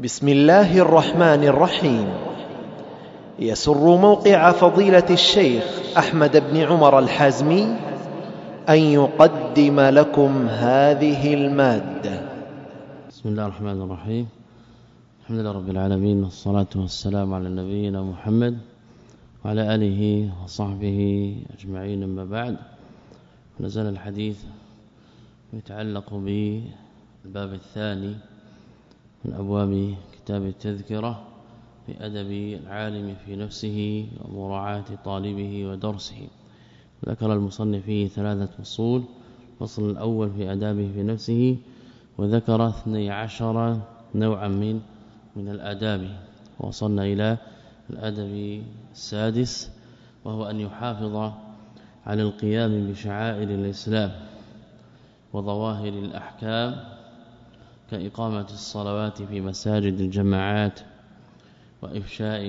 بسم الله الرحمن الرحيم. يسر موقع فضيلة الشيخ أحمد بن عمر الحازمي أن يقدم لكم هذه المادة. بسم الله الرحمن الرحيم. الحمد لله رب العالمين والصلاة والسلام على نبينا محمد وعلى آله وصحبه أجمعين. أما بعد نزل الحديث يتعلق بالباب الثاني من أبواب كتاب التذكرة في أدب العالم في نفسه ومراعاة طالبه ودرسه. ذكر المصنف فيه ثلاثة فصول. الفصل الأول في آدابه في نفسه وذكر 12 نوعا من من الآداب. وصلنا إلى الأدب السادس وهو أن يحافظ على القيام بشعائر الإسلام وظواهر الأحكام كإقامة الصلوات في مساجد الجماعات وإفشاء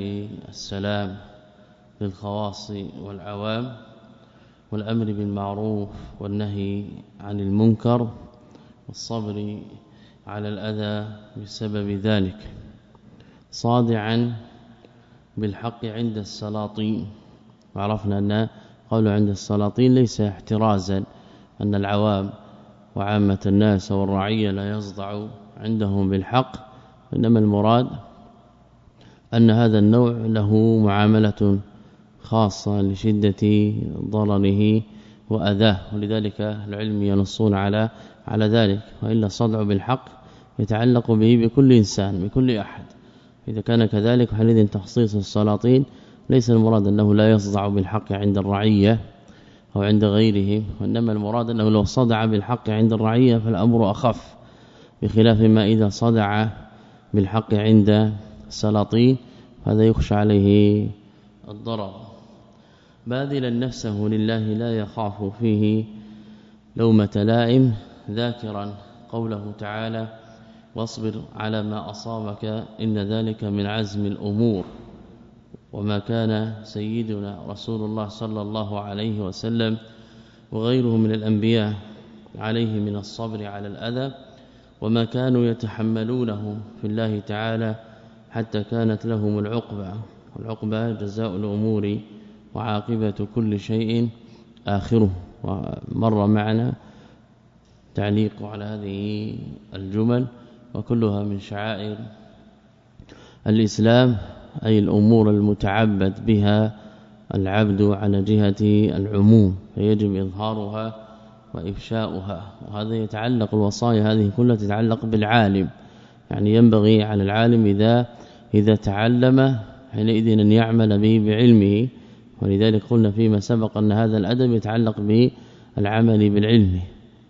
السلام للخواص والعوام والأمر بالمعروف والنهي عن المنكر والصبر على الأذى بسبب ذلك. صادعا بالحق عند السلاطين. وعرفنا أن قول عند السلاطين ليس احترازا أن العوام وعامة الناس والرعية لا يصدع عندهم بالحق إنما المراد أن هذا النوع له معاملة خاصة لشدة ضرره وأذاه ولذلك العلم ينصون على على ذلك وإلا الصدع بالحق يتعلق به بكل إنسان بكل أحد. إذا كان كذلك حينئذ تخصيص السلاطين ليس المراد أنه لا يصدع بالحق عند الرعية أو عند غيرهم وإنما المراد أنه لو صدع بالحق عند الرعية فالأمر أخف. بخلاف ما إذا صدع بالحق عند السلاطين هذا يخشى عليه الضرر. باذلا نفسه لله لا يخاف فيه لومة لائم. ذاكرا قوله تعالى واصبر على ما أصابك إن ذلك من عزم الأمور. وما كان سيدنا رسول الله صلى الله عليه وسلم وغيره من الأنبياء عليه من الصبر على الأذى. وما كانوا يتحملونه في الله تعالى حتى كانت لهم العقبة. والعقبة جزاء الأمور وعاقبة كل شيء آخره. ومر معنا تعليق على هذه الجمل وكلها من شعائر الإسلام أي الأمور المتعبد بها العبد على جهة العموم. فيجب إظهارها وإفشاؤها. وهذا يتعلق الوصايا هذه كلها تتعلق بالعالم. يعني ينبغي على العالم إذا إذا تعلم حينئذ أن يعمل به بعلمه. ولذلك قلنا فيما سبق أن هذا الأدب يتعلق بالعمل بالعلم.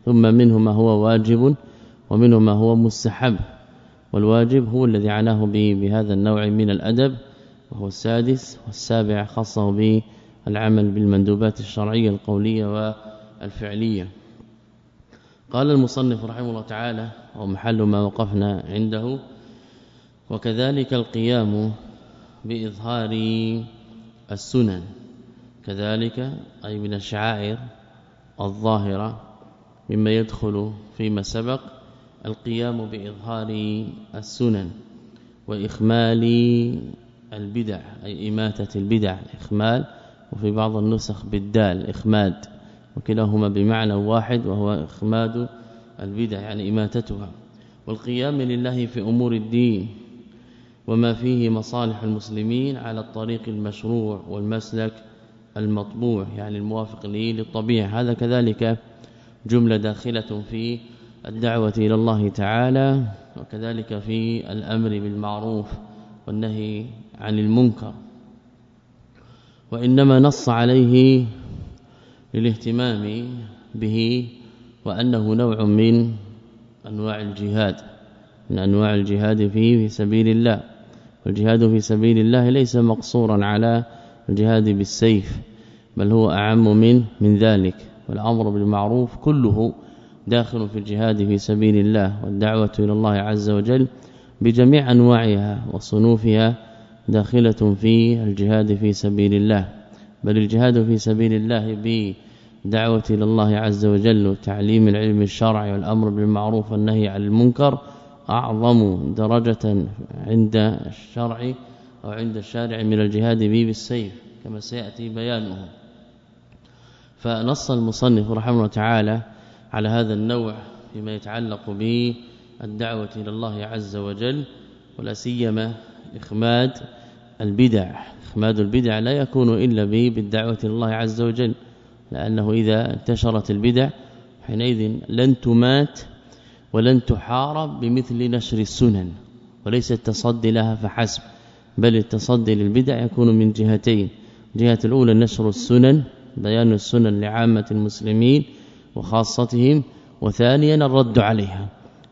ثم منه ما هو واجب ومنه ما هو مستحب. والواجب هو الذي عناه به بهذا النوع من الأدب وهو السادس والسابع خاصة بالعمل بالمندوبات الشرعية القولية والفعلية قال المصنف رحمه الله تعالى ومحل ما وقفنا عنده وكذلك القيام بإظهار السنن كذلك أي من الشعائر الظاهرة مما يدخل فيما سبق القيام بإظهار السنن وإخمال البدع أي إماتة البدع إخمال وفي بعض النسخ بالدال إخماد. وكلاهما بمعنى واحد وهو إخماد البدع يعني إماتتها. والقيام لله في أمور الدين وما فيه مصالح المسلمين على الطريق المشروع والمسلك المطبوع يعني الموافق للطبيعة. هذا كذلك جملة داخلة في الدعوة إلى الله تعالى وكذلك في الأمر بالمعروف والنهي عن المنكر. وإنما نص عليه للاهتمام به وأنه نوع من أنواع الجهاد من أنواع الجهاد فيه في سبيل الله. والجهاد في سبيل الله ليس مقصورا على الجهاد بالسيف بل هو أعم من من ذلك. والأمر بالمعروف كله داخل في الجهاد في سبيل الله والدعوة إلى الله عز وجل بجميع أنواعها وصنوفها داخلة في الجهاد في سبيل الله. بل الجهاد في سبيل الله بدعوة إلى الله عز وجل وتعليم العلم الشرعي والأمر بالمعروف والنهي عن المنكر أعظم درجة عند الشرع أو عند الشارع من الجهاد به بالسيف كما سيأتي بيانه. فنص المصنف رحمه الله تعالى على هذا النوع فيما يتعلق بالدعوة إلى الله عز وجل ولا سيما إخماد البدع. إخماد البدع لا يكون إلا به بالدعوة إلى الله عز وجل لأنه إذا انتشرت البدع حينئذ لن تمات ولن تحارب بمثل نشر السنن وليس التصدي لها فحسب بل التصدي للبدع يكون من جهتين جهة الأولى نشر السنن بيان السنن لعامة المسلمين وخاصتهم وثانيا الرد عليها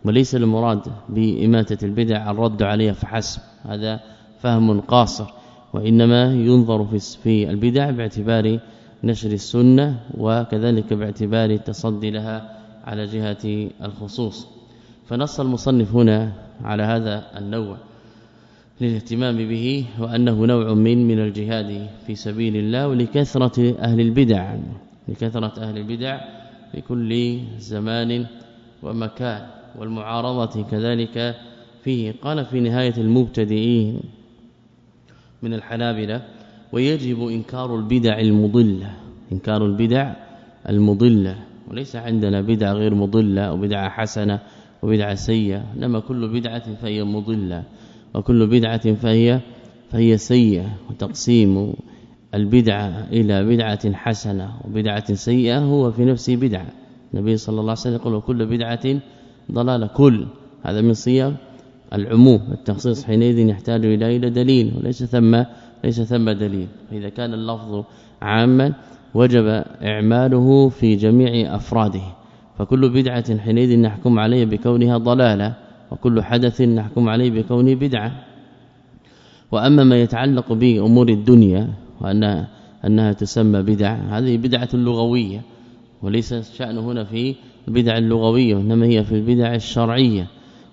وليس المراد بإماتة البدع الرد عليها فحسب هذا فهم قاصر. وإنما ينظر في البدع باعتبار نشر السنة وكذلك باعتبار التصدي لها على جهة الخصوص. فنص المصنف هنا على هذا النوع للاهتمام به وأنه نوع من من الجهاد في سبيل الله ولكثرة أهل البدع لكثرة أهل البدع في كل زمان ومكان. والمعارضة كذلك فيه. قال في نهاية المبتدئين من الحنابلة ويجب إنكار البدع المضلة إنكار البدع المضلة. وليس عندنا بدع غير مضلة أو بدعة حسنة وبدعه سيئة. إنما كل بدعة فهي مضلة وكل بدعة فهي فهي سيئة. وتقسيم البدعه إلى بدعة حسنة وبدعة سيئة هو في نفسه بدعه النبي صلى الله عليه وسلم يقول كل بدعة ضلالة. كل هذا من صيغ العموم التخصيص حينئذ يحتاج إلى إلى دليل وليس ثم ليس ثم دليل. فإذا كان اللفظ عاما وجب إعماله في جميع أفراده. فكل بدعة حينئذ نحكم عليه بكونها ضلالة وكل حدث نحكم عليه بكونه بدعة. وأما ما يتعلق بأمور الدنيا وأن أنها تسمى بدع هذه بدعة لغوية وليس الشأن هنا في البدع اللغويه انما هي في البدع الشرعية.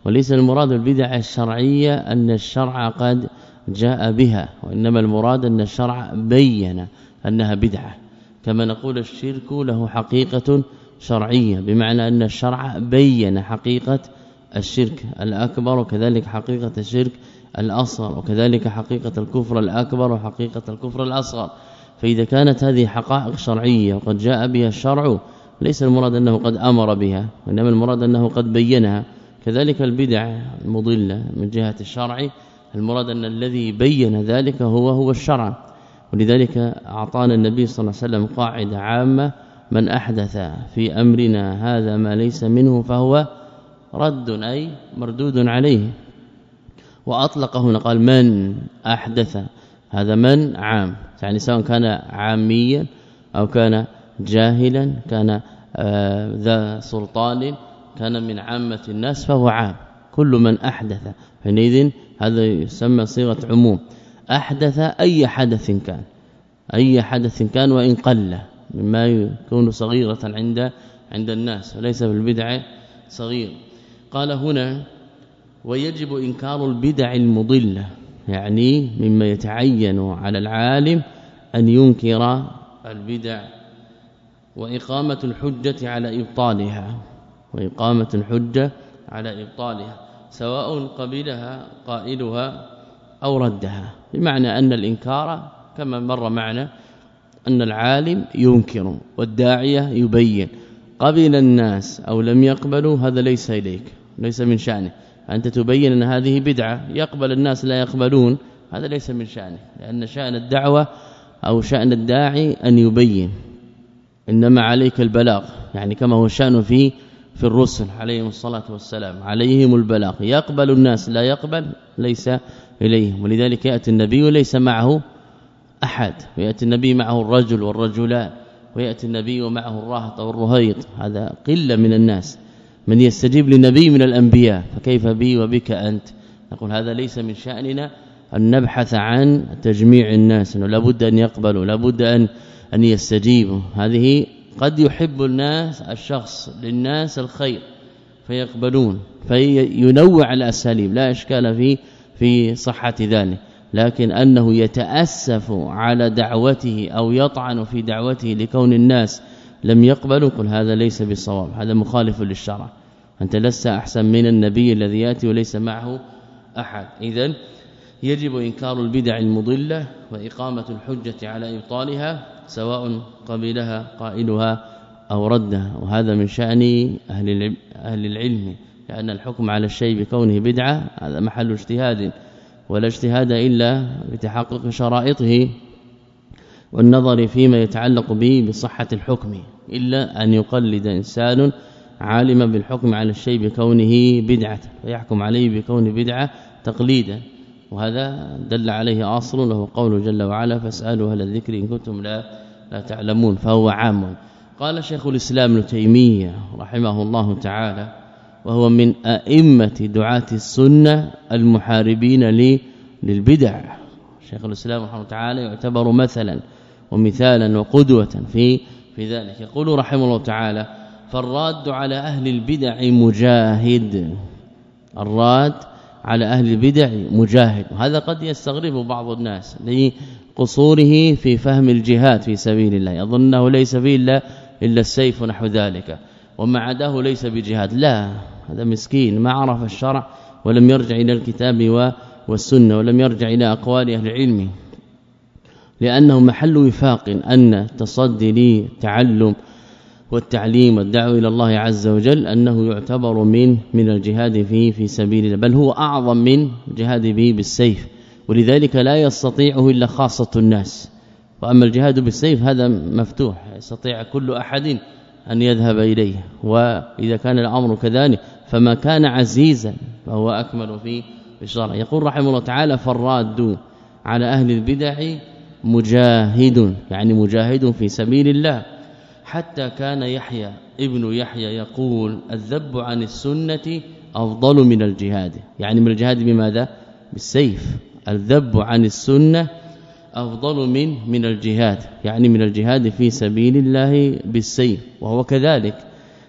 وليس المراد البدع الشرعية أن الشرع قد جاء بها وإنما المراد أن الشرع بين أنها بدعة. كما نقول الشرك له حقيقة شرعية بمعنى أن الشرع بين حقيقة الشرك الأكبر وكذلك حقيقة الشرك الأصغر وكذلك حقيقة الكفر الأكبر وحقيقة الكفر الأصغر. فإذا كانت هذه حقائق شرعية وقد جاء بها الشرع ليس المراد أنه قد أمر بها وإنما المراد أنه قد بينها. كذلك البدع المضلة من جهة الشرع المراد أن الذي بين ذلك هو هو الشرع. ولذلك أعطانا النبي صلى الله عليه وسلم قاعدة عامة من أحدث في أمرنا هذا ما ليس منه فهو رد أي مردود عليه. واطلق هنا قال من أحدث هذا من؟ عام. يعني سواء كان عاميا أو كان جاهلا كان آه، ذا سلطان كان من عامة الناس فهو عام. كل من أحدث. حينئذ هذا يسمى صيغة عموم. أحدث أي حدث كان. أي حدث كان وإن قل. مما يكون صغيرة عند عند الناس. وليس بالبدع صغير. قال هنا ويجب إنكار البدع المضله يعني مما يتعين على العالم أن ينكر البدع. وإقامة الحجة على إبطالها. وإقامة الحجة على إبطالها سواء قبلها قائلها أو ردها. بمعنى أن الإنكار كما مر معنا أن العالم ينكر والداعية يبين. قبل الناس أو لم يقبلوا هذا ليس إليك ليس من شأنه. أنت تبين أن هذه بدعة يقبل الناس لا يقبلون هذا ليس من شأنه. لأن شأن الدعوة أو شأن الداعي أن يبين. إنما عليك البلاغ يعني كما هو شأنه في في الرسل عليهم الصلاة والسلام. عليهم البلاغ. يقبل الناس. لا يقبل. ليس إليهم. ولذلك يأتي النبي وليس معه أحد. ويأتي النبي معه الرجل والرجلان. ويأتي النبي ومعه الراهط والرهيط. هذا قلة من الناس. من يستجيب للنبي من الأنبياء. فكيف بي وبك أنت؟ نقول هذا ليس من شأننا أن نبحث عن تجميع الناس. لابد أن يقبلوا. لابد أن أن يستجيبوا. هذه قد يحب الناس الشخص للناس الخير فيقبلون فينوع الأساليب لا إشكال في في صحة ذلك لكن أنه يتأسف على دعوته أو يطعن في دعوته لكون الناس لم يقبلوا قل هذا ليس بالصواب هذا مخالف للشرع أنت لست أحسن من النبي الذي يأتي وليس معه أحد. اذا يجب إنكار البدع المضلة وإقامة الحجة على إبطالها سواء قبلها قائلها أو ردها. وهذا من شأن أهل أهل العلم لأن الحكم على الشيء بكونه بدعة هذا محل اجتهاد ولا اجتهاد إلا بتحقق شرائطه والنظر فيما يتعلق به بصحة الحكم إلا أن يقلد إنسان عالما بالحكم على الشيء بكونه بدعة فيحكم عليه بكون بدعة تقليدا. وهذا دل عليه اصل له قول جل وعلا فاسألوا أهل الذكر إن كنتم لا لا تعلمون فهو عام. قال شيخ الإسلام ابن تيمية رحمه الله تعالى وهو من أئمة دعاة السنة المحاربين للبدع شيخ الإسلام رحمه الله تعالى يعتبر مثلا ومثالا وقدوة في في ذلك. يقول رحمه الله تعالى فالراد على أهل البدع مجاهد الراد على أهل البدع مجاهد. وهذا قد يستغرب بعض الناس لقصوره في فهم الجهاد في سبيل الله. يظنه ليس فيه إلا إلا السيف ونحو ذلك. وما عداه ليس بجهاد. لا هذا مسكين ما عرف الشرع ولم يرجع إلى الكتاب والسنة ولم يرجع إلى أقوال أهل العلم. لأنه محل وفاق أن التصدي لتعلم والتعليم والدعوة إلى الله عز وجل أنه يعتبر من من الجهاد فيه في سبيل الله بل هو أعظم من جهاد به بالسيف ولذلك لا يستطيعه إلا خاصة الناس. وأما الجهاد بالسيف هذا مفتوح يستطيع كل أحد أن يذهب إليه وإذا كان الأمر كذلك فما كان عزيزا فهو أكمل في الشرع يقول رحمه الله تعالى فالراد على أهل البدع مجاهد. يعني مجاهد في سبيل الله. حتى كان يحيى ابن يحيى يقول الذب عن السنة أفضل من الجهاد. يعني من الجهاد بماذا؟ بالسيف. الذب عن السنة أفضل من من الجهاد. يعني من الجهاد في سبيل الله بالسيف. وهو كذلك.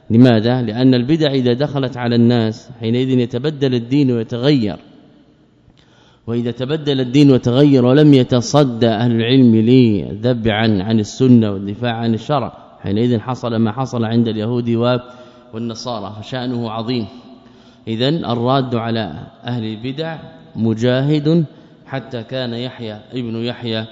لماذا؟ لأن البدع إذا دخلت على الناس حينئذ يتبدل الدين ويتغير. وإذا تبدل الدين وتغير ولم يتصدى أهل العلم للذب عن عن السنة والدفاع عن الشرع. حينئذ حصل ما حصل عند اليهود والنصارى فشانه عظيم. اذا الراد على أهل البدع مجاهد حتى كان يحيى ابن يحيى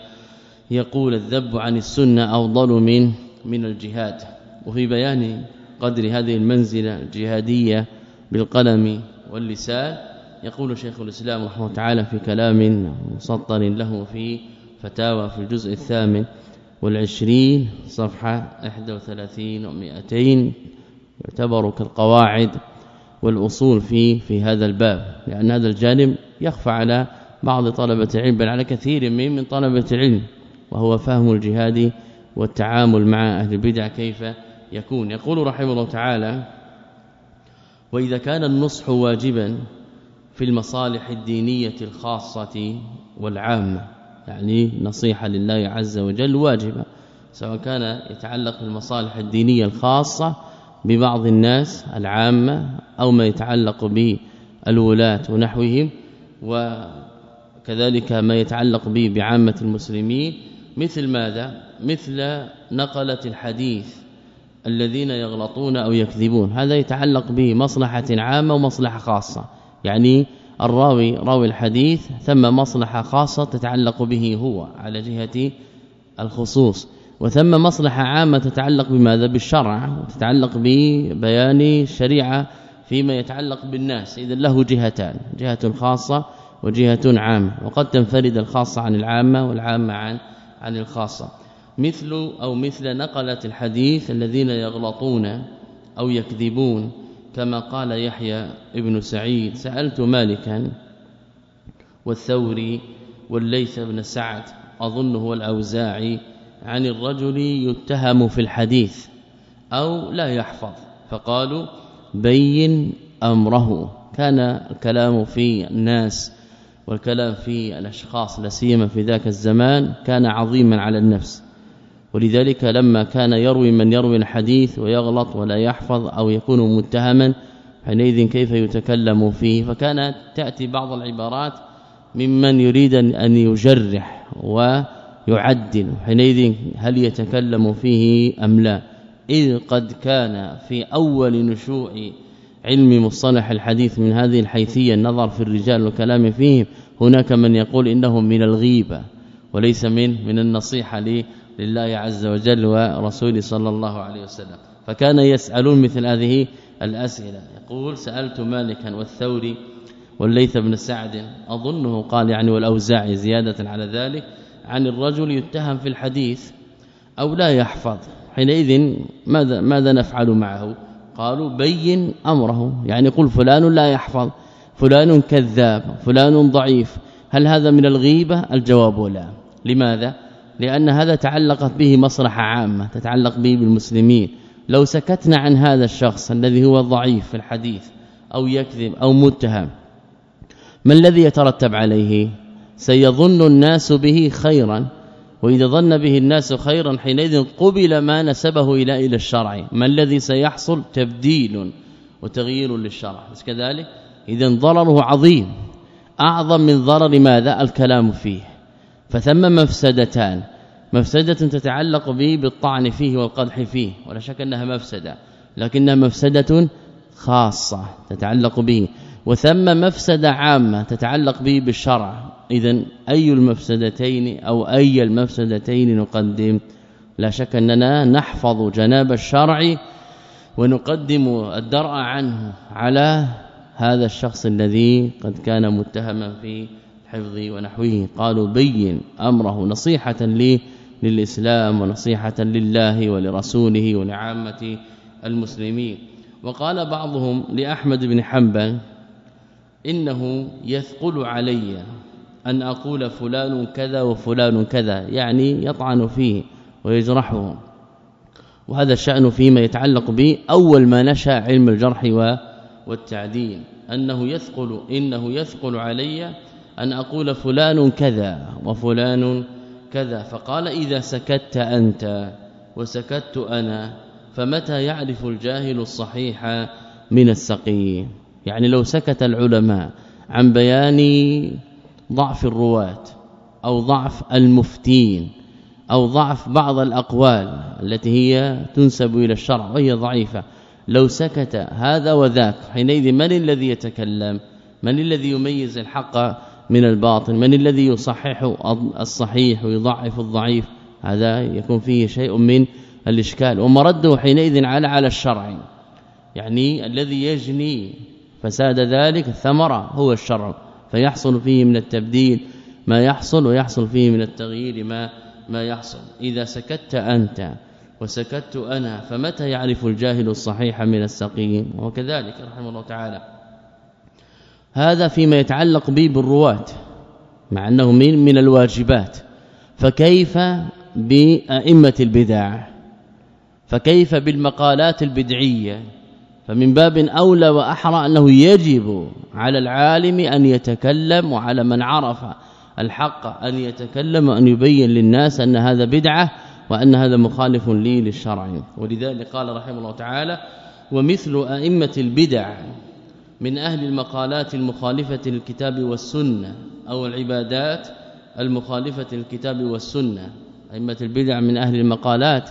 يقول الذب عن السنة أفضل من من الجهاد. وفي بيان قدر هذه المنزلة الجهادية بالقلم واللسان يقول شيخ الإسلام رحمه الله تعالى في كلام مسطر له في فتاوى في الجزء الثامن. والعشرين صفحة 31 و200 يعتبر كالقواعد والأصول في في هذا الباب لأن هذا الجانب يخفى على بعض طلبة العلم بل على كثير من من طلبة العلم وهو فهم الجهاد والتعامل مع أهل البدع كيف يكون. يقول رحمه الله تعالى وإذا كان النصح واجبا في المصالح الدينية الخاصة والعامة يعني نصيحة لله عز وجل واجبة سواء كان يتعلق بالمصالح الدينية الخاصة ببعض الناس العامة أو ما يتعلق بالولاة ونحوهم وكذلك ما يتعلق به بعامة المسلمين مثل ماذا؟ مثل نقلة الحديث الذين يغلطون أو يكذبون هذا يتعلق به مصلحة عامة ومصلحة خاصة يعني الراوي راوي الحديث ثم مصلحة خاصة تتعلق به هو على جهة الخصوص وثم مصلحة عامة تتعلق بماذا بالشرع وتتعلق ببيان الشريعة فيما يتعلق بالناس. اذا له جهتان جهة خاصة وجهة عامة وقد تنفرد الخاصه عن العامة والعامة عن عن الخاصة. مثل أو مثل نقلة الحديث الذين يغلطون أو يكذبون كما قال يحيى ابن سعيد سألت مالكا والثوري والليث بن سعد اظن هو الأوزاعي عن الرجل يتهم في الحديث أو لا يحفظ فقالوا بين أمره. كان الكلام في الناس والكلام في الأشخاص لا سيما في ذاك الزمان كان عظيما على النفس. ولذلك لما كان يروي من يروي الحديث ويغلط ولا يحفظ أو يكون متهما حينئذ كيف يتكلم فيه؟ فكانت تأتي بعض العبارات ممن يريد أن يجرح ويعدل حينئذ هل يتكلم فيه أم لا؟ إذ قد كان في أول نشوء علم مصطلح الحديث من هذه الحيثية النظر في الرجال والكلام فيهم هناك من يقول انهم من الغيبة وليس من من النصيحة لله عز وجل ورسوله صلى الله عليه وسلم. فكان يسألون مثل هذه الأسئلة. يقول سألت مالكا والثوري والليث بن سعد. أظنه قال يعني والأوزاعي زيادة على ذلك عن الرجل يتهم في الحديث أو لا يحفظ. حينئذ ماذا ماذا نفعل معه؟ قالوا بين أمره. يعني قل فلان لا يحفظ فلان كذاب فلان ضعيف. هل هذا من الغيبة؟ الجواب لا. لماذا؟ لأن هذا تعلقت به مصلحة عامة تتعلق به بالمسلمين. لو سكتنا عن هذا الشخص الذي هو ضعيف في الحديث أو يكذب أو متهم ما الذي يترتب عليه؟ سيظن الناس به خيرا وإذا ظن به الناس خيرا حينئذ قبل ما نسبه إلى إلى الشرع. ما الذي سيحصل؟ تبديل وتغيير للشرع. كذلك إذا ضرره عظيم. أعظم من ضرر ماذا؟ الكلام فيه. فثم مفسدتان. مفسدة تتعلق به بالطعن فيه والقدح فيه ولا شك أنها مفسدة لكنها مفسدة خاصة تتعلق به. وثم مفسدة عامة تتعلق به بالشرع. اذا أي المفسدتين أو أي المفسدتين نقدم؟ لا شك أننا نحفظ جناب الشرع ونقدم الدرء عنه على هذا الشخص الذي قد كان متهما في حفظ ونحوه قالوا بين أمره نصيحة لي للإسلام ونصيحة لله ولرسوله ولعامة المسلمين. وقال بعضهم لأحمد بن حنبل إنه يثقل علي أن أقول فلان كذا وفلان كذا يعني يطعن فيه ويجرحه. وهذا الشأن فيما يتعلق به أول ما نشأ علم الجرح والتعديل أنه يثقل إنه يثقل علي أن أقول فلان كذا وفلان كذا. فقال إذا سكت أنت وسكت أنا فمتى يعرف الجاهل الصحيح من السقيم؟ يعني لو سكت العلماء عن بيان ضعف الرواة أو ضعف المفتين أو ضعف بعض الأقوال التي هي تنسب إلى الشرع وهي ضعيفة. لو سكت هذا وذاك حينئذ من الذي يتكلم؟ من الذي يميز الحق؟ من الباطل من الذي يصحح الصحيح ويضعف الضعيف؟ هذا يكون فيه شيء من الإشكال. ومرده حينئذ على على الشرع. يعني الذي يجني فساد ذلك الثمره هو الشرع. فيحصل فيه من التبديل ما يحصل ويحصل فيه من التغيير ما ما يحصل. إذا سكت أنت وسكت أنا فمتى يعرف الجاهل الصحيح من السقيم؟ وكذلك رحمه الله تعالى. هذا فيما يتعلق به بالرواة مع أنه من من الواجبات. فكيف بأئمة البدع؟ فكيف بالمقالات البدعية؟ فمن باب أولى وأحرى أنه يجب على العالم أن يتكلم وعلى من عرف الحق أن يتكلم وأن يبين للناس أن هذا بدعة وأن هذا مخالف لي للشرع. ولذلك قال رحمه الله تعالى ومثل أئمة البدع من أهل المقالات المخالفة للكتاب والسنة أو العبادات المخالفة للكتاب والسنة. أئمة البدع من أهل المقالات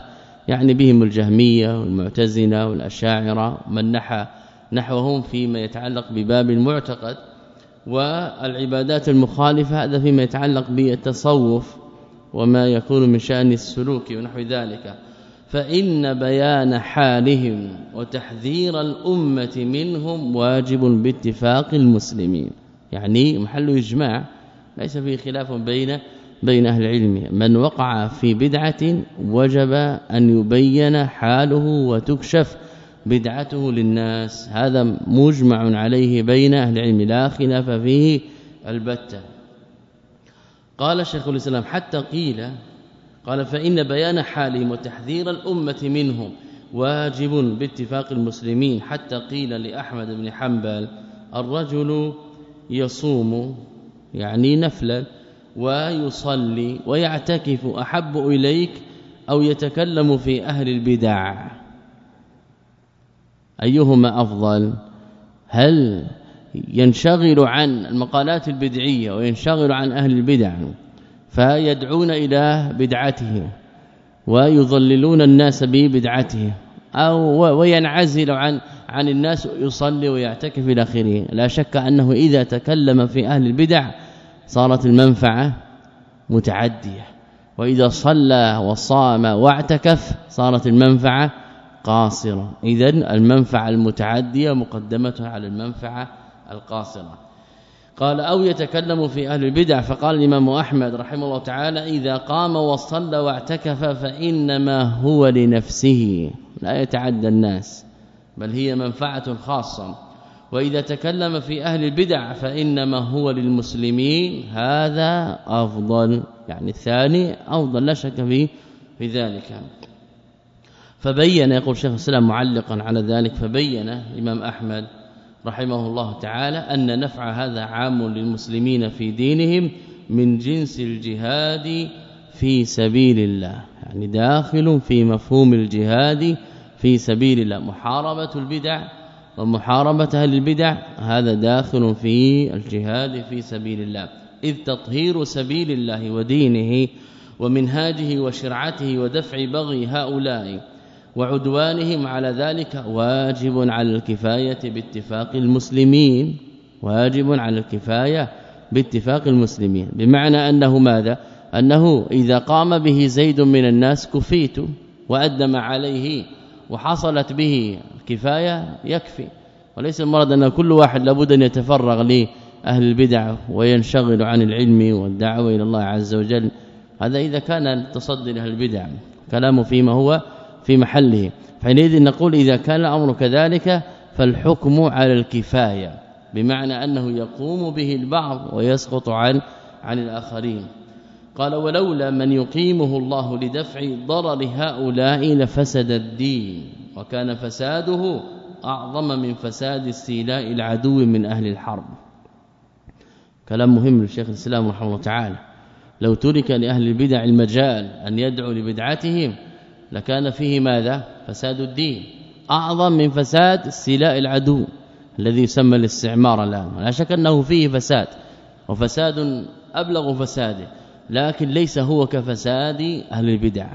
يعني بهم الجهمية والمعتزلة والأشاعرة من نحى نحوهم فيما يتعلق بباب المعتقد والعبادات المخالفة هذا فيما يتعلق بالتصوف وما يكون من شأن السلوك ونحو ذلك. فإن بيان حالهم وتحذير الأمة منهم واجب باتفاق المسلمين. يعني محل إجماع ليس فيه خلاف بين بين أهل العلم. من وقع في بدعة وجب أن يبين حاله وتكشف بدعته للناس. هذا مجمع عليه بين أهل العلم لا خلاف فيه البتة. قال شيخ الإسلام حتى قيل قال فإن بيان حالهم وتحذير الأمة منهم واجب باتفاق المسلمين. حتى قيل لأحمد بن حنبل الرجل يصوم يعني نفلا ويصلي ويعتكف أحب إليك أو يتكلم في أهل البدع. أيهما أفضل؟ هل ينشغل عن المقالات البدعية وينشغل عن أهل البدع؟ فيدعون إلى بدعته ويضللون الناس ببدعته أو وينعزل عن عن الناس يصلي ويعتكف إلى آخره. لا شك أنه إذا تكلم في أهل البدع صارت المنفعة متعدية. وإذا صلى وصام واعتكف صارت المنفعة قاصرة. اذا المنفعة المتعدية مقدمه على المنفعة القاصرة. قال أو يتكلم في أهل البدع فقال الإمام أحمد رحمه الله تعالى إذا قام وصلى واعتكف فإنما هو لنفسه لا يتعدى الناس بل هي منفعة خاصة. وإذا تكلم في أهل البدع فإنما هو للمسلمين هذا أفضل يعني الثاني أفضل لا شك في في ذلك. فبين يقول شيخ الإسلام معلقا على ذلك فبين الإمام أحمد رحمه الله تعالى أن نفع هذا عام للمسلمين في دينهم من جنس الجهاد في سبيل الله. يعني داخل في مفهوم الجهاد في سبيل الله. محاربة البدع ومحاربة أهل البدع هذا داخل في الجهاد في سبيل الله. إذ تطهير سبيل الله ودينه ومنهاجه وشرعته ودفع بغي هؤلاء وعدوانهم على ذلك واجب على الكفاية باتفاق المسلمين. واجب على الكفاية باتفاق المسلمين. بمعنى أنه ماذا؟ أنه إذا قام به زيد من الناس كفيت وأدم عليه وحصلت به الكفاية يكفي. وليس المراد أن كل واحد لابد أن يتفرغ لأهل البدع وينشغل عن العلم والدعوة إلى الله عز وجل. هذا إذا كان تصدي لأهل البدع. كلامه فيما هو في محله. فحينئذ نقول إذا كان الأمر كذلك فالحكم على الكفاية بمعنى أنه يقوم به البعض ويسقط عن عن الآخرين. قال ولولا من يقيمه الله لدفع ضرر هؤلاء لفسد الدين وكان فساده أعظم من فساد استيلاء العدو من أهل الحرب. كلام مهم للشيخ الإسلام رحمه الله تعالى. لو ترك لأهل البدع المجال أن يدعوا لبدعتهم لكان فيه ماذا؟ فساد الدين. أعظم من فساد استيلاء العدو الذي يسمى الاستعمار الآن. لا شك أنه فيه فساد وفساد أبلغ فساده لكن ليس هو كفساد أهل البدع.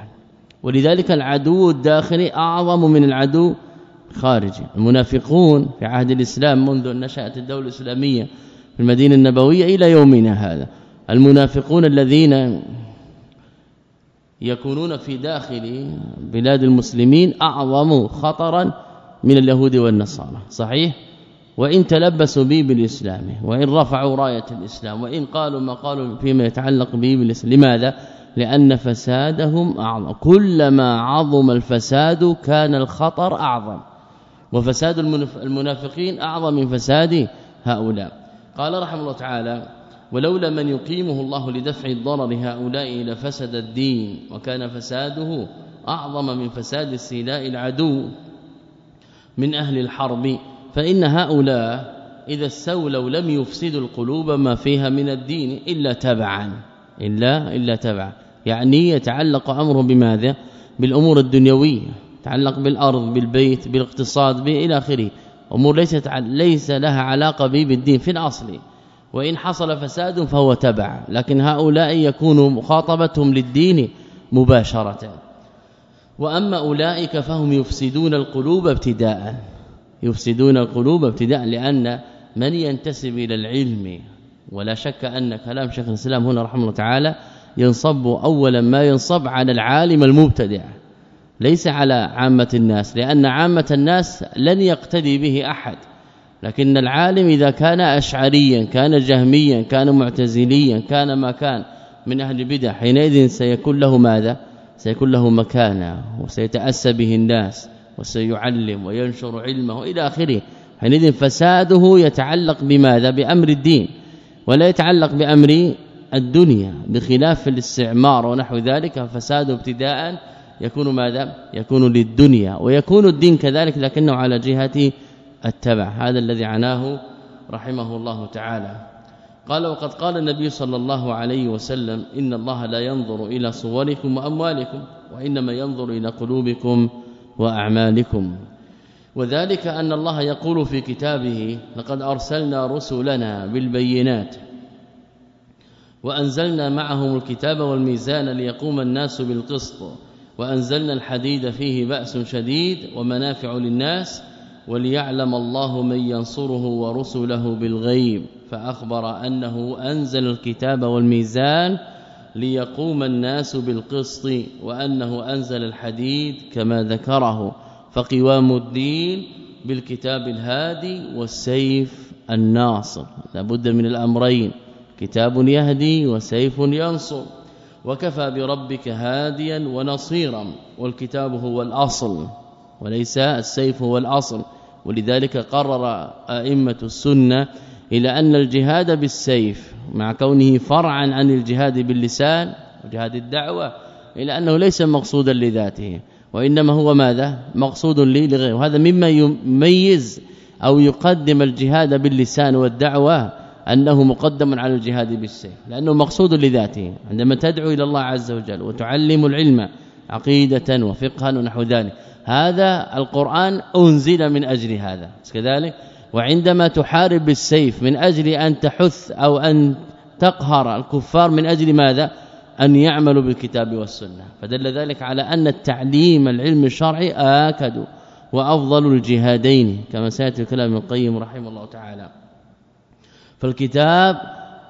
ولذلك العدو الداخلي أعظم من العدو الخارجي المنافقون في عهد الإسلام منذ نشأت الدولة الإسلامية في المدينة النبوية إلى يومنا هذا. المنافقون الذين يكونون في داخل بلاد المسلمين أعظم خطرا من اليهود والنصارى. صحيح؟ وإن تلبسوا به بالإسلام وإن رفعوا راية الإسلام وإن قالوا ما قالوا فيما يتعلق به بالإسلام. لماذا؟ لأن فسادهم أعظم. كلما عظم الفساد كان الخطر أعظم. وفساد المنافقين أعظم من فساد هؤلاء. قال رحمه الله تعالى ولولا من يقيمه الله لدفع الضرر هؤلاء لفسد الدين وكان فساده أعظم من فساد استيلاء العدو من أهل الحرب. فإن هؤلاء إذا استولوا لم يفسدوا القلوب ما فيها من الدين إلا تبعا إلا إلا تبعا. يعني يتعلق امره بماذا؟ بالأمور الدنيوية يتعلق بالأرض بالبيت بالاقتصاد إلى آخره. أمور ليست ليس لها علاقة بالدين في الأصل. وإن حصل فساد فهو تبع. لكن هؤلاء يكون مخاطبتهم للدين مباشرة. وأما أولئك فهم يفسدون القلوب ابتداء. يفسدون القلوب ابتداء لأن من ينتسب إلى العلم ولا شك أن كلام شيخ الإسلام هنا رحمه الله تعالى ينصب اولا ما ينصب على العالم المبتدع. ليس على عامة الناس لأن عامة الناس لن يقتدي به أحد. لكن العالم إذا كان اشعريا كان جهميا كان معتزليا كان ما كان من أهل البدع حينئذ سيكون له ماذا؟ سيكون له مكانة وسيتأسى به الناس وسيعلم وينشر علمه إلى آخره. حينئذ فساده يتعلق بماذا؟ بأمر الدين ولا يتعلق بأمر الدنيا بخلاف الاستعمار ونحو ذلك فساد ابتداء يكون ماذا؟ يكون للدنيا ويكون الدين كذلك لكنه على جهة التبع هذا الذي عناه رحمه الله تعالى. قال وقد قال النبي صلى الله عليه وسلم إن الله لا ينظر إلى صوركم وأموالكم وإنما ينظر إلى قلوبكم وأعمالكم. وذلك أن الله يقول في كتابه لقد أرسلنا رسلنا بالبينات وأنزلنا معهم الكتاب والميزان ليقوم الناس بالقسط وأنزلنا الحديد فيه بأس شديد ومنافع للناس وليعلم الله من ينصره ورسله بالغيب فأخبر أنه أنزل الكتاب والميزان ليقوم الناس بالقسط وأنه أنزل الحديد كما ذكره فقوام الدين بالكتاب الهادي والسيف الناصر لابد من الأمرين كتاب يهدي وسيف ينصر وكفى بربك هاديا ونصيرا والكتاب هو الأصل وليس السيف هو الأصل. ولذلك قرر أئمة السنة إلى أن الجهاد بالسيف مع كونه فرعا عن الجهاد باللسان وجهاد الدعوة إلى أنه ليس مقصودا لذاته وإنما هو ماذا؟ مقصود لغيره. وهذا مما يميز أو يقدم الجهاد باللسان والدعوة أنه مقدم على الجهاد بالسيف لأنه مقصود لذاته. عندما تدعو إلى الله عز وجل وتعلم العلم عقيدة وفقها ونحو ذلك هذا القرآن أنزل من أجل هذا. كذلك وعندما تحارب بالسيف من أجل أن تحث أو أن تقهر الكفار من أجل ماذا؟ أن يعملوا بالكتاب والسنة. فدل ذلك على أن التعليم العلم الشرعي آكد وأفضل الجهادين كما سيأتي كلام القيم رحمه الله تعالى. فالكتاب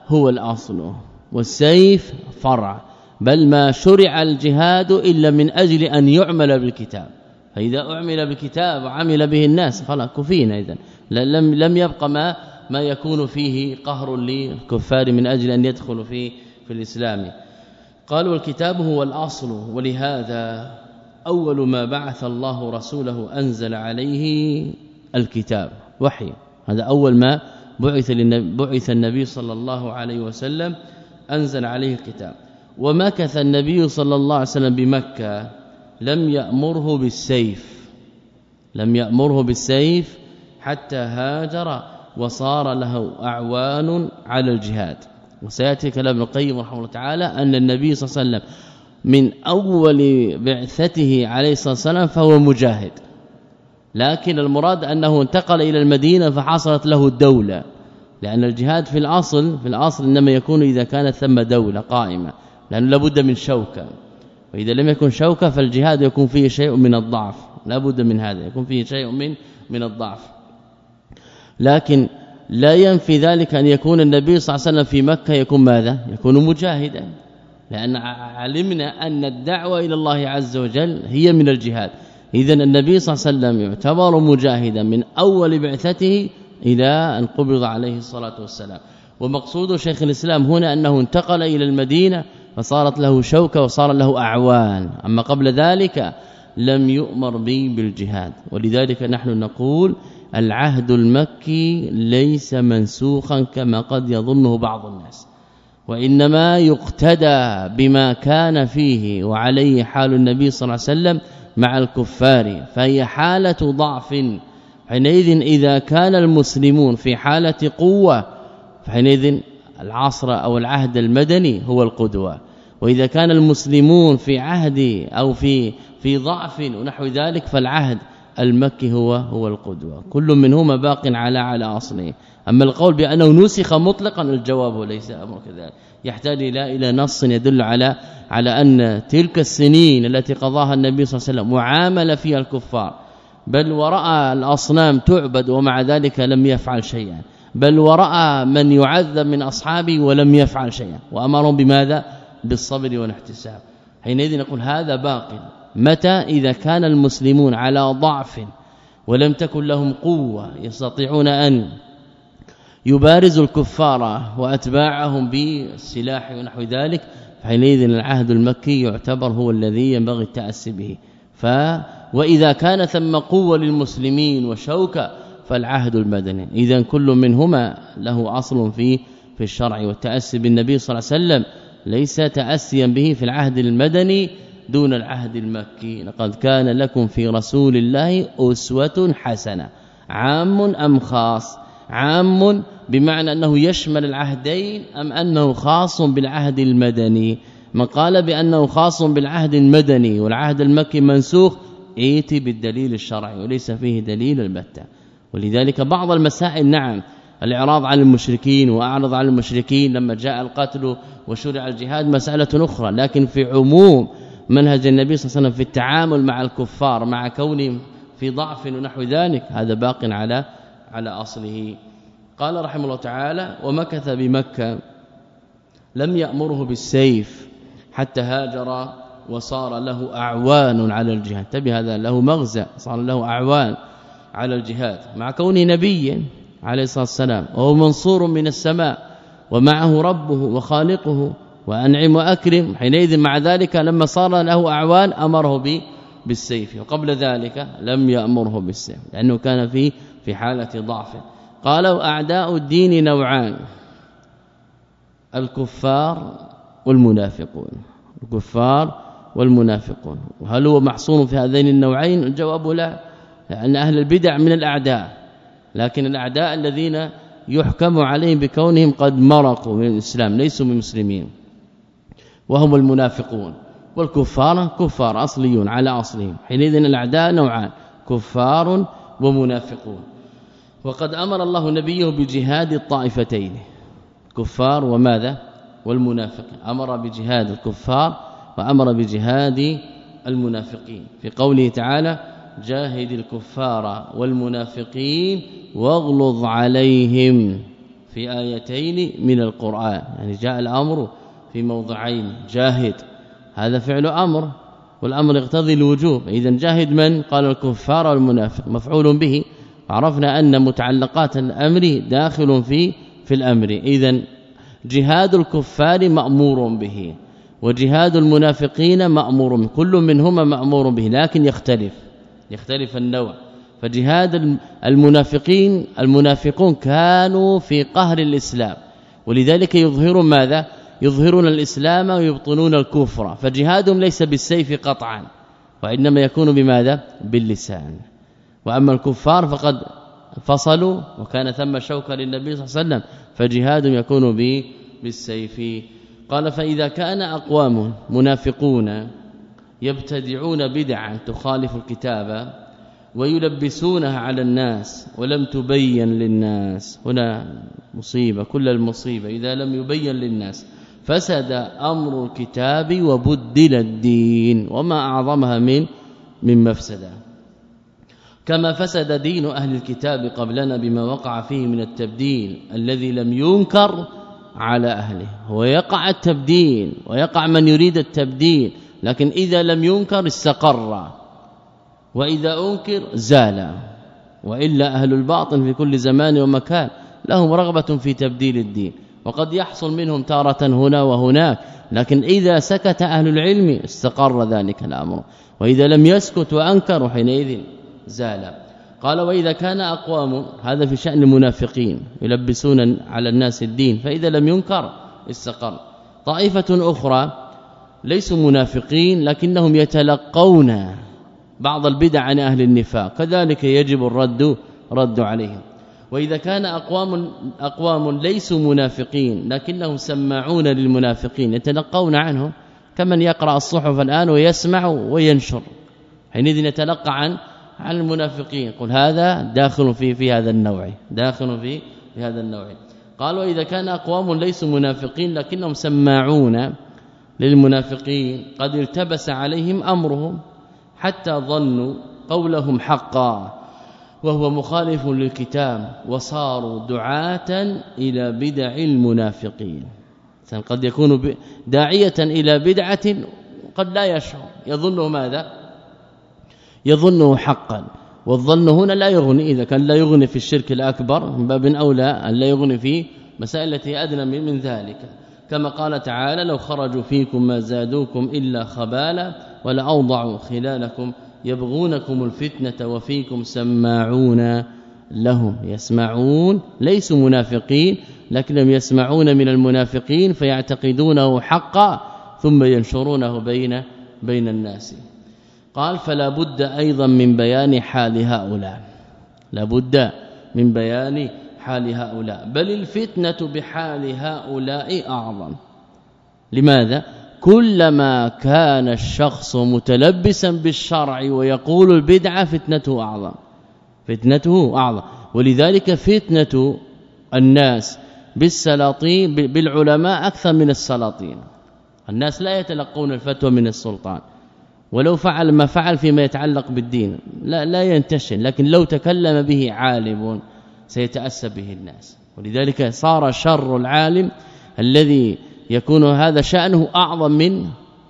هو الأصل والسيف فرع بل ما شرع الجهاد إلا من أجل أن يعمل بالكتاب. فإذا أعمل بالكتاب وعمل به الناس خلاص كفينا اذا لم لم يبقى ما ما يكون فيه قهر للكفار من أجل أن يدخلوا في في الإسلام. قالوا الكتاب هو الأصل ولهذا أول ما بعث الله رسوله أنزل عليه الكتاب وحي. هذا أول ما بعث بعث النبي صلى الله عليه وسلم أنزل عليه الكتاب. ومكث النبي صلى الله عليه وسلم بمكة لم يأمره بالسيف لم يأمره بالسيف حتى هاجر وصار له أعوان على الجهاد. وسيأتي كلام ابن القيم رحمه الله تعالى أن النبي صلى الله عليه وسلم من أول بعثته عليه الصلاة والسلام فهو مجاهد. لكن المراد أنه انتقل إلى المدينة فحصلت له الدولة لأن الجهاد في الأصل في الأصل إنما يكون إذا كانت ثم دولة قائمة لأنه لابد من شوكة. وإذا لم يكن شوكة فالجهاد يكون فيه شيء من الضعف. لابد من هذا يكون فيه شيء من من الضعف. لكن لا ينفي ذلك أن يكون النبي صلى الله عليه وسلم في مكة يكون ماذا؟ يكون مجاهدا. لأن علمنا أن الدعوة إلى الله عز وجل هي من الجهاد. اذا النبي صلى الله عليه وسلم يعتبر مجاهدا من أول بعثته إلى أن قبض عليه الصلاة والسلام. ومقصود شيخ الإسلام هنا أنه انتقل إلى المدينة فصارت له شوكة وصار له اعوان أما قبل ذلك لم يؤمر به بالجهاد. ولذلك نحن نقول العهد المكي ليس منسوخا كما قد يظنه بعض الناس. وإنما يقتدى بما كان فيه وعليه حال النبي صلى الله عليه وسلم مع الكفار. فهي حالة ضعف. حينئذ إذا كان المسلمون في حالة قوة فحينئذ العصر أو العهد المدني هو القدوة. وإذا كان المسلمون في عهد أو في في ضعف ونحو ذلك فالعهد المكي هو هو القدوة. كل منهما باق على على أصله. أما القول بأنه نسخ مطلقا الجواب ليس أمر كذلك. يحتاج إلى إلى نص يدل على على أن تلك السنين التي قضاها النبي صلى الله عليه وسلم وعامل فيها الكفار بل وراى الأصنام تعبد ومع ذلك لم يفعل شيئا. بل وراى من يعذب من أصحابه ولم يفعل شيئا. وأمرهم بماذا؟ بالصبر والاحتساب. حينئذ نقول هذا باق. متى؟ إذا كان المسلمون على ضعف ولم تكن لهم قوة يستطيعون أن يبارزوا الكفار وأتباعهم بالسلاح ونحو ذلك فحينئذ العهد المكي يعتبر هو الذي ينبغي التأسي به. ف وإذا كان ثم قوة للمسلمين وشوكة فالعهد المدني. اذا كل منهما له أصل في في الشرع والتأسي بالنبي صلى الله عليه وسلم. ليس تأسيا به في العهد المدني دون العهد المكي. لقد كان لكم في رسول الله أسوة حسنة. عام أم خاص؟ عام بمعنى أنه يشمل العهدين أم أنه خاص بالعهد المدني؟ من قال بأنه خاص بالعهد المدني والعهد المكي منسوخ ايتي بالدليل الشرعي وليس فيه دليل البتة ولذلك بعض المسائل نعم الإعراض عن المشركين وأعرض عن المشركين لما جاء القتل وشرع الجهاد مسألة أخرى لكن في عموم منهج النبي صلى الله عليه وسلم في التعامل مع الكفار مع كونهم في ضعف ونحو ذلك هذا باق على على أصله. قال رحمه الله تعالى ومكث بمكة لم يأمره بالسيف حتى هاجر وصار له أعوان على الجهاد. تبي هذا له مغزى صار له أعوان على الجهاد مع كونه نبيا. عليه الصلاة والسلام. وهو منصور من السماء ومعه ربه وخالقه وأنعم وأكرم. حينئذ مع ذلك لما صار له أعوان أمره بالسيف. وقبل ذلك لم يأمره بالسيف لأنه كان في في حالة ضعف. قالوا اعداء الدين نوعان الكفار والمنافقون. الكفار والمنافقون. وهل هو محصور في هذين النوعين؟ الجواب لا لأن أهل البدع من الأعداء. لكن الأعداء الذين يحكم عليهم بكونهم قد مرقوا من الإسلام ليسوا من المسلمين. وهم المنافقون. والكفار كفار أصليون على أصلهم. حينئذ الأعداء نوعان كفار ومنافقون. وقد أمر الله نبيه بجهاد الطائفتين كفار وماذا؟ والمنافق أمر بجهاد الكفار وأمر بجهاد المنافقين. في قوله تعالى جاهد الكفار والمنافقين واغلظ عليهم في آيتين من القرآن. يعني جاء الأمر في موضعين جاهد. هذا فعل أمر والأمر يقتضي الوجوب. اذا جاهد من؟ قال الكفار والمنافق. مفعول به. عرفنا أن متعلقات الأمر داخل في في الأمر. اذا جهاد الكفار مأمور به وجهاد المنافقين مأمور كل منهما مأمور به لكن يختلف. يختلف النوع. فجهاد المنافقين المنافقون كانوا في قهر الإسلام. ولذلك يظهرون ماذا؟ يظهرون الإسلام ويبطنون الكفر. فجهادهم ليس بالسيف قطعا وإنما يكون بماذا؟ باللسان. وأما الكفار فقد فصلوا وكان ثم شوكة للنبي صلى الله عليه وسلم فجهادهم يكون بالسيف. قال فإذا كان أقوام منافقون يبتدعون بدعا تخالف الكتاب ويلبسونها على الناس ولم تبين للناس. هنا مصيبة كل المصيبة. إذا لم يبين للناس فسد أمر الكتاب وبدل الدين وما أعظمها من من مفسدة. كما فسد دين أهل الكتاب قبلنا بما وقع فيه من التبديل الذي لم ينكر على أهله. ويقع التبديل ويقع من يريد التبديل. لكن إذا لم ينكر استقر وإذا أنكر زال وإلا أهل الباطل في كل زمان ومكان لهم رغبة في تبديل الدين وقد يحصل منهم تارة هنا وهناك لكن إذا سكت أهل العلم استقر ذلك الأمر وإذا لم يسكت وأنكر حينئذ زال. قال وإذا كان أقوام هذا في شأن المنافقين يلبسون على الناس الدين فإذا لم ينكر استقر. طائفة أخرى ليسوا منافقين لكنهم يتلقون بعض البدع عن أهل النفاق. كذلك يجب الرد رد عليهم. وإذا كان أقوام أقوام ليسوا منافقين لكنهم سماعون للمنافقين يتلقون عنهم. كمن يقرأ الصحف الآن ويسمع وينشر. حينئذ يتلقى عن عن المنافقين. قل هذا داخل في في هذا النوع داخل في في هذا النوع. قال وإذا كان أقوام ليسوا منافقين لكنهم سماعون. للمنافقين قد التبس عليهم أمرهم حتى ظنوا قولهم حقا وهو مخالف للكتاب وصاروا دعاة إلى بدع المنافقين. قد يكون داعية إلى بدعة قد لا يشعر. يظنه ماذا؟ يظنه حقا. والظن هنا لا يغني إذا كان لا يغني في الشرك الأكبر من باب أولى أن لا يغني في مسائل التي أدنى من ذلك. كما قال تعالى لو خرجوا فيكم ما زادوكم إلا خبالا ولا اوضعوا خلالكم يبغونكم الفتنة وفيكم سماعون لهم. يسمعون ليسوا منافقين لكنهم يسمعون من المنافقين فيعتقدونه حقا ثم ينشرونه بين بين الناس. قال فلا بد أيضا من بيان حال هؤلاء. لا بد من بيان حال هؤلاء بل الفتنة بحال هؤلاء أعظم. لماذا؟ كلما كان الشخص متلبسا بالشرع ويقول البدعة فتنته أعظم. فتنته أعظم. ولذلك فتنة الناس بالسلاطين بالعلماء أكثر من السلاطين. الناس لا يتلقون الفتوى من السلطان. ولو فعل ما فعل فيما يتعلق بالدين لا لا ينتشر لكن لو تكلم به عالم سيتأسى به الناس. ولذلك صار شر العالم الذي يكون هذا شأنه أعظم من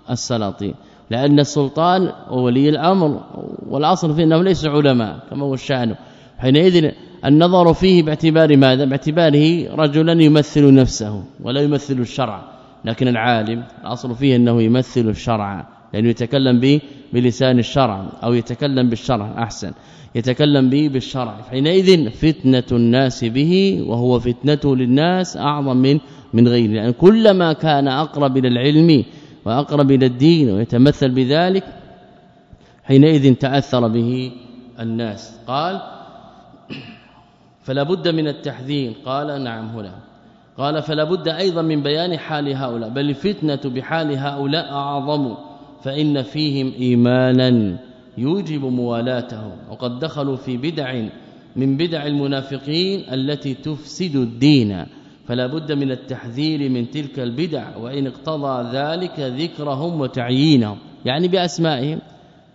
السلاطين. لأن السلطان وولي الأمر والأصل في أنهم ليسوا علماء كما هو الشأن. حينئذ النظر فيه باعتبار ماذا؟ باعتباره رجلا يمثل نفسه ولا يمثل الشرع. لكن العالم الأصل فيه أنه يمثل الشرع لأنه يتكلم به بلسان الشرع أو يتكلم بالشرع أحسن. يتكلم به بالشرع. حينئذ فتنة الناس به وهو فتنته للناس أعظم من من غيره. يعني كلما كان أقرب إلى العلم وأقرب إلى الدين ويتمثل بذلك حينئذ تأثر به الناس. قال فلا بد من التحذير. قال نعم هنا. قال فلا بد أيضا من بيان حال هؤلاء. بل الفتنة بحال هؤلاء أعظم فإن فيهم إيمانا. يوجب موالاتهم. وقد دخلوا في بدع من بدع المنافقين التي تفسد الدين. فلا بد من التحذير من تلك البدع وإن اقتضى ذلك ذكرهم وتعيينهم. يعني بأسمائهم.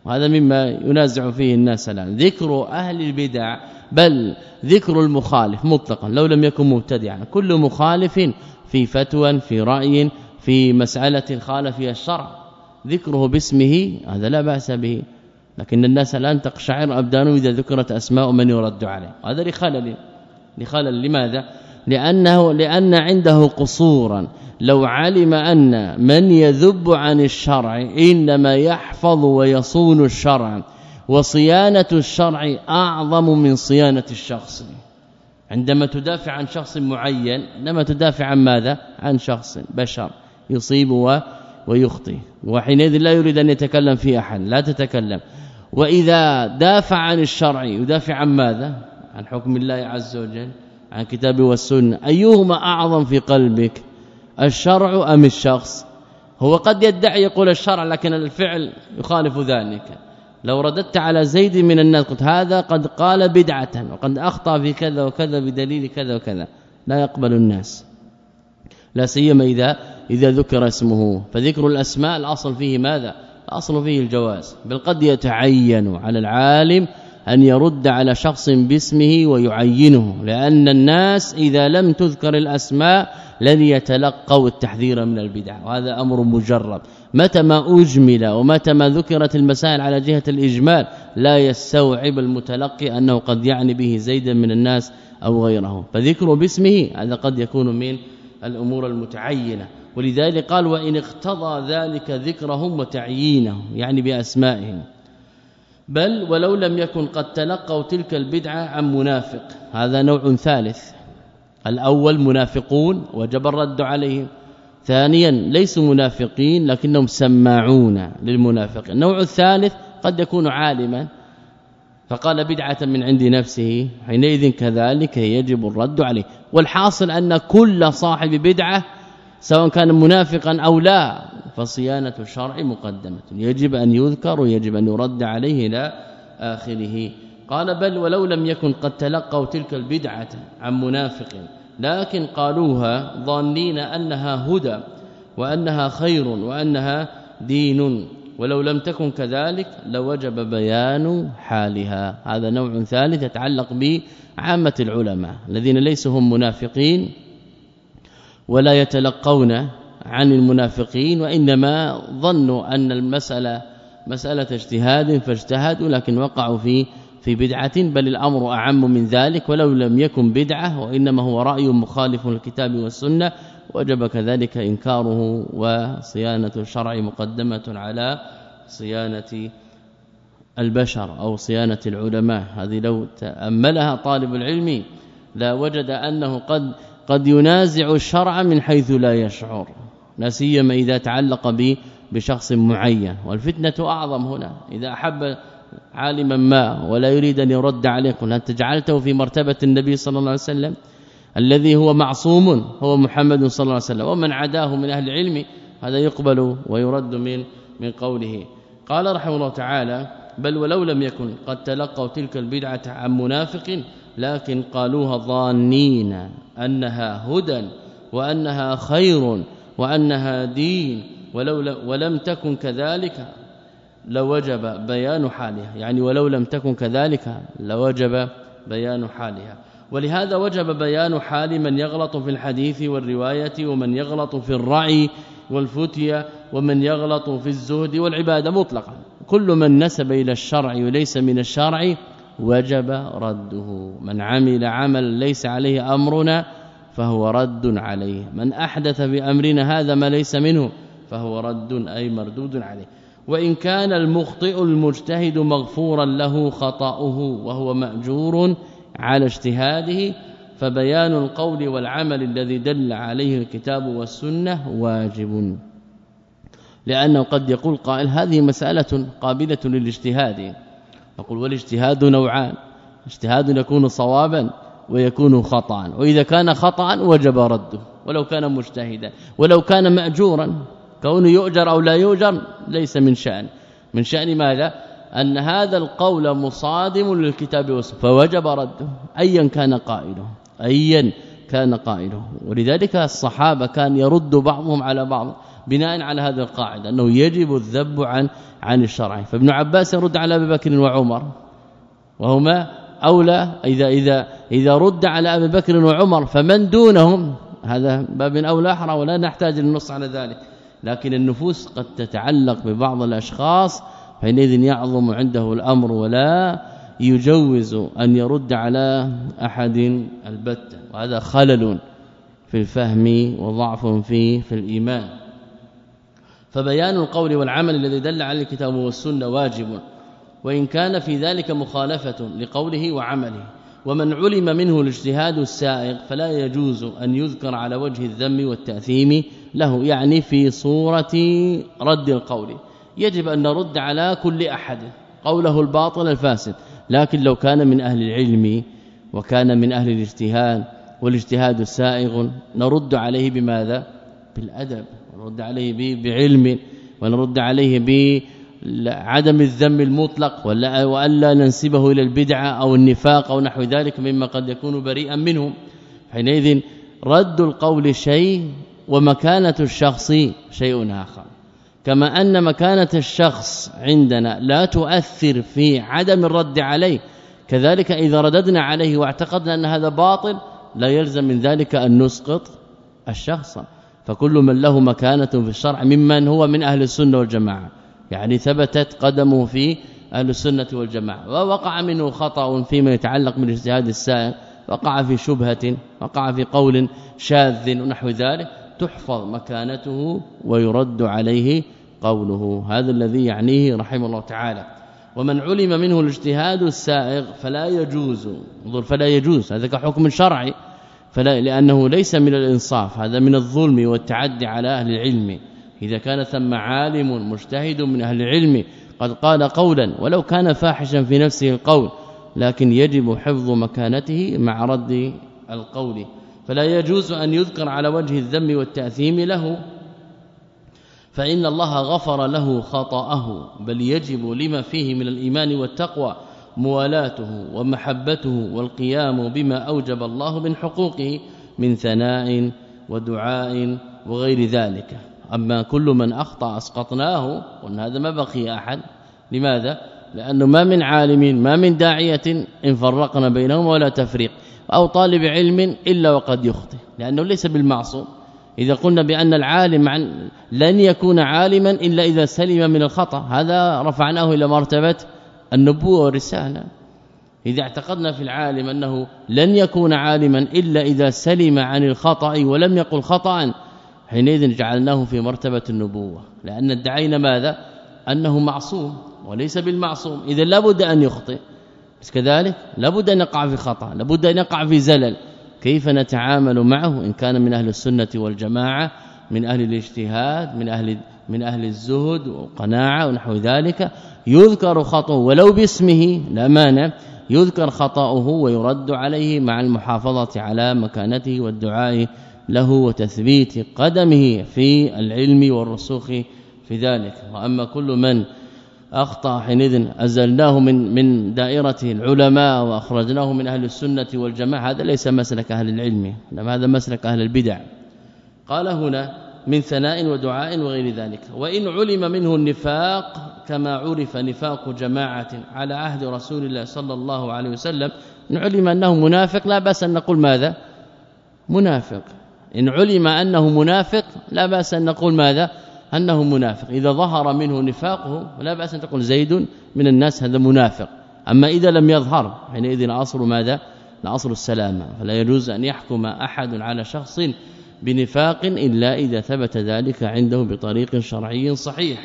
وهذا مما ينازع فيه الناس الآن. ذكر أهل البدع بل ذكر المخالف مطلقا لو لم يكن مبتدعا. كل مخالف في فتوى في رأي في مسألة خالف فيها الشرع. ذكره باسمه هذا لا بأس به. لكن الناس الآن تقشعر أبدانهم إذا ذكرت أسماء من يرد عليه. هذا لخلل. لخلل. لماذا؟ لأنه لأن عنده قصورا. لو علم أن من يذب عن الشرع إنما يحفظ ويصون الشرع. وصيانة الشرع أعظم من صيانة الشخص. عندما تدافع عن شخص معين إنما تدافع عن ماذا؟ عن شخص بشر يصيب ويخطئ. وحينئذ لا يريد أن يتكلم في أحد. لا تتكلم. وإذا دافع عن الشرع يدافع عن ماذا؟ عن حكم الله عز وجل عن كتاب والسنة. أيهما أعظم في قلبك الشرع أم الشخص؟ هو قد يدعي يقول الشرع لكن الفعل يخالف ذلك. لو رددت على زيد من الناس قلت هذا قد قال بدعة وقد أخطأ في كذا وكذا بدليل كذا وكذا. لا يقبل الناس. لا سيما إذا إذا ذكر اسمه. فذكر الأسماء الأصل فيه ماذا؟ الاصل فيه الجواز. بل قد يتعين على العالم أن يرد على شخص باسمه ويعينه لأن الناس إذا لم تذكر الأسماء لن يتلقوا التحذير من البدع. وهذا أمر مجرب. متى ما أجمل ومتى ما ذكرت المسائل على جهة الإجمال لا يستوعب المتلقي أنه قد يعني به زيدا من الناس أو غيره فذكره باسمه هذا قد يكون من الأمور المتعينة. ولذلك قال وإن اقتضى ذلك ذكرهم وتعيينهم يعني بأسمائهم. بل ولو لم يكن قد تلقوا تلك البدعة عن منافق هذا نوع ثالث. الأول منافقون وجب الرد عليهم. ثانيا ليسوا منافقين لكنهم سماعون للمنافق النوع الثالث قد يكون عالما فقال بدعة من عند نفسه حينئذ كذلك يجب الرد عليه. والحاصل أن كل صاحب بدعة سواء كان منافقا أو لا فصيانة الشرع مقدمة. يجب أن يذكر ويجب أن يرد عليه إلى آخره. قال بل ولو لم يكن قد تلقوا تلك البدعة عن منافق لكن قالوها ظانين أنها هدى وأنها خير وأنها دين. ولو لم تكن كذلك لوجب بيان حالها. هذا نوع ثالث يتعلق بعامة العلماء الذين ليسوا هم منافقين. ولا يتلقون عن المنافقين وإنما ظنوا أن المسألة مسألة اجتهاد فاجتهدوا لكن وقعوا في في بدعة بل الأمر أعم من ذلك ولو لم يكن بدعة وإنما هو رأي مخالف للكتاب والسنة وجب كذلك إنكاره وصيانة الشرع مقدمة على صيانة البشر أو صيانة العلماء. هذه لو تأملها طالب العلم لا وجد أنه قد قد ينازع الشرع من حيث لا يشعر لا سيما إذا تعلق به بشخص معين. والفتنة أعظم هنا. إذا أحب عالما ما ولا يريد أن يرد عليه قل انت جعلته في مرتبة النبي صلى الله عليه وسلم الذي هو معصوم هو محمد صلى الله عليه وسلم. ومن عداه من أهل العلم هذا يقبل ويرد من من قوله. قال رحمه الله تعالى بل ولو لم يكن قد تلقوا تلك البدعة عن منافق لكن قالوها ظانين أنها هدى وأنها خير وأنها دين ولو ولم تكن كذلك لوجب بيان حالها. يعني ولو لم تكن كذلك لوجب بيان حالها. ولهذا وجب بيان حال من يغلط في الحديث والرواية ومن يغلط في الرعي والفتية ومن يغلط في الزهد والعبادة مطلقا. كل من نسب إلى الشرع وليس من الشرع وجب رده. من عمل عمل ليس عليه أمرنا فهو رد عليه. من أحدث بأمرنا هذا ما ليس منه فهو رد أي مردود عليه. وإن كان المخطئ المجتهد مغفورا له خطأه وهو مأجور على اجتهاده فبيان القول والعمل الذي دل عليه الكتاب والسنة واجب. لأنه قد يقول قائل هذه مسألة قابلة للاجتهاد. نقول والاجتهاد نوعان. اجتهاد يكون صوابا ويكون خطا. وإذا كان خطا وجب رده. ولو كان مجتهدا. ولو كان ماجورا. كونه يؤجر أو لا يؤجر ليس من شأن. من شأن ماذا؟ أن هذا القول مصادم للكتاب والسنة. فوجب رده. ايا كان قائله. ايا كان قائله. ولذلك الصحابة كان يرد بعضهم على بعض. بناء على هذه القاعدة أنه يجب الذب عن عن الشرع. فابن عباس يرد على أبي بكر وعمر وهما أولى اذا اذا إذا رد على أبي بكر وعمر فمن دونهم هذا باب أولى احرى ولا نحتاج للنص على ذلك. لكن النفوس قد تتعلق ببعض الأشخاص حينئذ يعظم عنده الأمر ولا يجوز أن يرد على أحد البتة. وهذا خلل في الفهم وضعف فيه في الإيمان. فبيان القول والعمل الذي دل على الكتاب والسنة واجب وإن كان في ذلك مخالفة لقوله وعمله ومن علم منه الاجتهاد السائغ فلا يجوز أن يذكر على وجه الذم والتأثيم له يعني في صورة رد القول. يجب أن نرد على كل أحد قوله الباطل الفاسد لكن لو كان من أهل العلم وكان من أهل الاجتهاد والإجتهاد السائغ نرد عليه بماذا؟ بالأدب. نرد عليه بعلم ونرد عليه بعدم الذم المطلق ولا وألا ننسبه إلى البدعه أو النفاق أو نحو ذلك مما قد يكون بريئا منه حينئذ رد القول شيء ومكانة الشخص شيء آخر. كما أن مكانة الشخص عندنا لا تؤثر في عدم الرد عليه. كذلك إذا رددنا عليه واعتقدنا أن هذا باطل لا يلزم من ذلك أن نسقط الشخص. فكل من له مكانة في الشرع ممن هو من أهل السنة والجماعة. يعني ثبتت قدمه في أهل السنة والجماعة. ووقع منه خطأ فيما يتعلق بالاجتهاد السائر وقع في شبهة وقع في قول شاذ ونحو ذلك. تحفظ مكانته ويرد عليه قوله. هذا الذي يعنيه رحمه الله تعالى. ومن علم منه الاجتهاد السائغ فلا يجوز. انظر فلا يجوز. هذا كحكم شرعي. لأنه ليس من الإنصاف هذا من الظلم والتعدي على أهل العلم. إذا كان ثم عالم مجتهد من أهل العلم قد قال قولا ولو كان فاحشا في نفسه القول لكن يجب حفظ مكانته مع رد القول. فلا يجوز أن يذكر على وجه الذم والتأثيم له. فإن الله غفر له خطأه بل يجب لما فيه من الإيمان والتقوى. موالاته ومحبته والقيام بما أوجب الله من حقوقه من ثناء ودعاء وغير ذلك. أما كل من أخطأ أسقطناه وأن هذا ما بقي أحد. لماذا؟ لأنه ما من عالم ما من داعية إن فرقنا بينهم ولا تفريق أو طالب علم إلا وقد يخطئ. لأنه ليس بالمعصوم. إذا قلنا بأن العالم عن لن يكون عالما إلا إذا سلم من الخطأ. هذا رفعناه إلى مرتبة النبوة والرسالة. إذا اعتقدنا في العالم أنه لن يكون عالما إلا إذا سلم عن الخطأ ولم يقل خطأ حينئذ جعلناه في مرتبة النبوة. لأن ادعينا ماذا؟ أنه معصوم وليس بالمعصوم. إذا لابد أن يخطئ. بس كذلك لابد أن يقع في خطأ لابد أن يقع في زلل. كيف نتعامل معه؟ إن كان من أهل السنة والجماعة من أهل الاجتهاد من أهل من أهل الزهد والقناعه ونحو ذلك. يذكر خطأه ولو باسمه لا مانع. يذكر خطأه ويرد عليه مع المحافظة على مكانته والدعاء له وتثبيت قدمه في العلم والرسوخ في ذلك. وأما كل من أخطأ حينئذ أزلناه من من دائرة العلماء وأخرجناه من أهل السنة والجماعة هذا ليس مسلك أهل العلم هذا مسلك أهل البدع. قال هنا من ثناء ودعاء وغير ذلك. وإن علم منه النفاق كما عرف نفاق جماعة على عهد رسول الله صلى الله عليه وسلم إن علم أنه منافق لا بأس أن نقول ماذا؟ منافق. إن علم أنه منافق لا بأس أن نقول ماذا؟ أنه منافق. إذا ظهر منه نفاقه لا بأس أن تقول زيد من الناس هذا منافق. أما إذا لم يظهر حينئذ اصل ماذا؟ الاصل السلامه فلا يجوز أن يحكم أحد على شخص بنفاق إلا إذا ثبت ذلك عنده بطريق شرعي صحيح.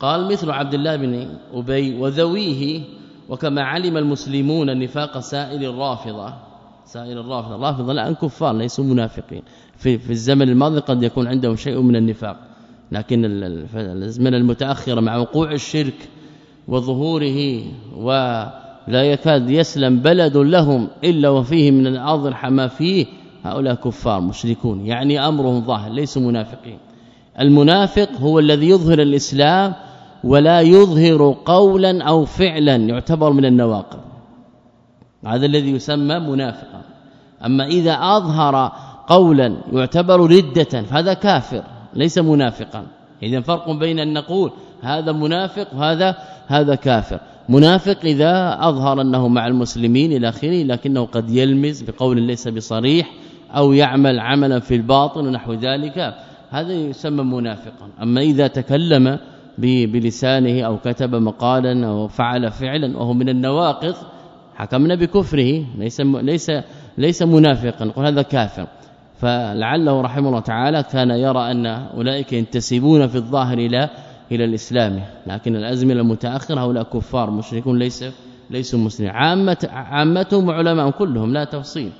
قال مثل عبد الله بن أبي وذويه وكما علم المسلمون نفاق سائر الرافضة. سائر الرافضة. الرافضة الآن كفار ليسوا منافقين. في في الزمن الماضي قد يكون عندهم شيء من النفاق. لكن الزمن المتأخر مع وقوع الشرك وظهوره ولا يكاد يسلم بلد لهم إلا وفيه من الأضرح ما فيه هؤلاء كفار مشركون. يعني أمرهم ظاهر ليسوا منافقين. المنافق هو الذي يظهر الإسلام ولا يظهر قولا أو فعلا يعتبر من النواقض. هذا الذي يسمى منافقا. أما إذا أظهر قولا يعتبر ردة فهذا كافر ليس منافقا. اذا فرق بين أن نقول هذا منافق وهذا هذا كافر. منافق إذا أظهر أنه مع المسلمين إلى آخره لكنه قد يلمز بقول ليس بصريح أو يعمل عملا في الباطن ونحو ذلك هذا يسمى منافقا. أما إذا تكلم بلسانه أو كتب مقالا أو فعل فعلا وهو من النواقض حكمنا بكفره ليس ليس ليس منافقا نقول هذا كافر. فلعله رحمه الله تعالى كان يرى أن أولئك ينتسبون في الظاهر إلى إلى الإسلام لكن الازمنه المتأخرة هؤلاء كفار مشركون ليس ليسوا مسلمين. عامة عامتهم علماء كلهم لا تفصيل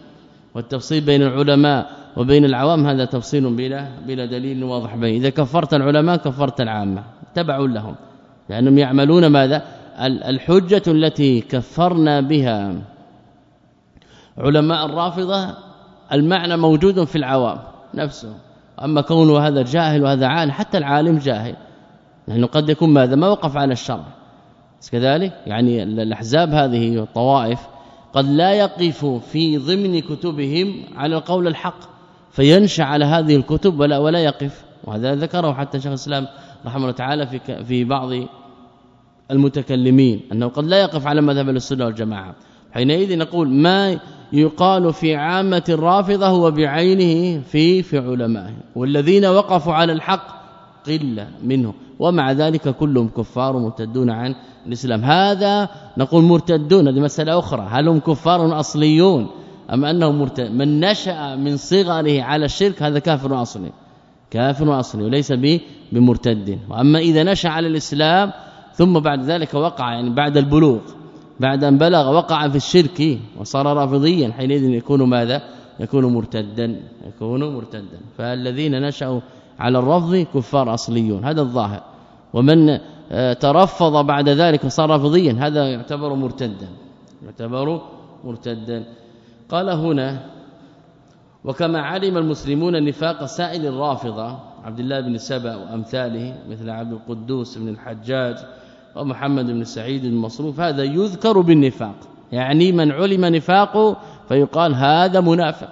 والتفصيل بين العلماء وبين العوام هذا تفصيل بلا بلا دليل واضح بين. إذا كفرت العلماء كفرت العامة. تبعوا لهم. لأنهم يعملون ماذا؟ الحجة التي كفرنا بها. علماء الرافضة المعنى موجود في العوام نفسه. أما كونه هذا جاهل وهذا عالم حتى العالم جاهل. لأنه قد يكون ماذا؟ ما وقف على الشرع. كذلك يعني الأحزاب هذه والطوائف قد لا يقف في ضمن كتبهم على القول الحق فينشأ على هذه الكتب ولا ولا يقف. وهذا ذكره حتى شيخ الإسلام رحمه الله تعالى في في بعض المتكلمين أنه قد لا يقف على مذهب السنة والجماعة. حينئذ نقول ما يقال في عامة الرافضة هو بعينه في في علمائه والذين وقفوا على الحق قلة منهم ومع ذلك كلهم كفار مرتدون عن الإسلام. هذا نقول مرتدون هذه مسألة أخرى. هل هم كفار أصليون أم أنهم مرتد من نشأ من صغره على الشرك هذا كافر أصلي. كافر أصلي وليس بمرتد. وأما إذا نشأ على الإسلام ثم بعد ذلك وقع يعني بعد البلوغ بعد أن بلغ وقع في الشرك وصار رافضيا حينئذ يكون ماذا؟ يكون مرتدا يكون مرتدا. فالذين نشأوا على الرفض كفار أصليون. هذا الظاهر. ومن آه، ترفض بعد ذلك وصار رافضيا هذا يعتبر مرتدا يعتبر مرتدا. قال هنا وكما علم المسلمون نفاق سائل الرافضة عبد الله بن سبأ وأمثاله مثل عبد القدوس بن الحجاج ومحمد بن سعيد المصروف هذا يذكر بالنفاق. يعني من علم نفاقه فيقال هذا منافق.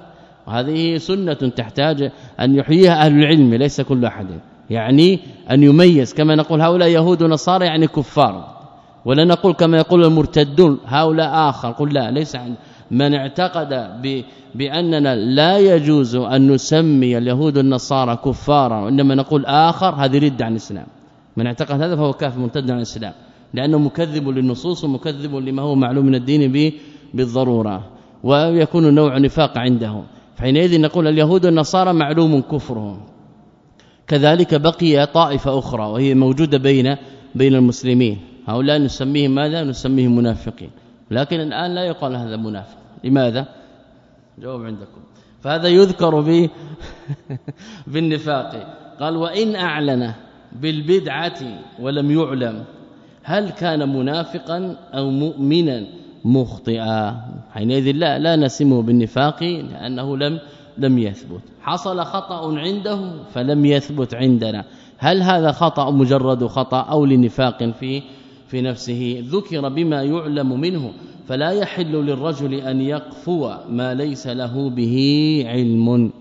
وهذه سنة تحتاج أن يحييها أهل العلم ليس كل أحد. يعني أن يميز كما نقول هؤلاء يهود ونصارى يعني كفار. ولا نقول كما يقول المرتدون هؤلاء آخر قل لا ليس عند من اعتقد بأننا لا يجوز أن نسمي اليهود والنصارى كفارا وإنما نقول آخر هذه رد عن الإسلام. من اعتقد هذا فهو كافر مرتد عن الإسلام لأنه مكذب للنصوص ومكذب لما هو معلوم من الدين بالضرورة ويكون نوع نفاق عندهم حينئذ نقول اليهود والنصارى معلوم كفرهم. كذلك بقي طائفة أخرى وهي موجودة بين بين المسلمين. هؤلاء نسميهم ماذا؟ نسميهم منافقين. لكن الآن لا يقال هذا منافق. لماذا؟ جواب عندكم. فهذا يذكر به بالنفاق قال وإن أعلن بالبدعة ولم يعلم هل كان منافقا أو مؤمنا مخطئا؟ حينئذ لا لا نسمه بالنفاق لأنه لم لم يثبت. حصل خطأ عنده؟ فلم يثبت عندنا. هل هذا خطأ مجرد خطأ أو لنفاق في في نفسه؟ ذكر بما يعلم منه. فلا يحل للرجل أن يقفو ما ليس له به علم.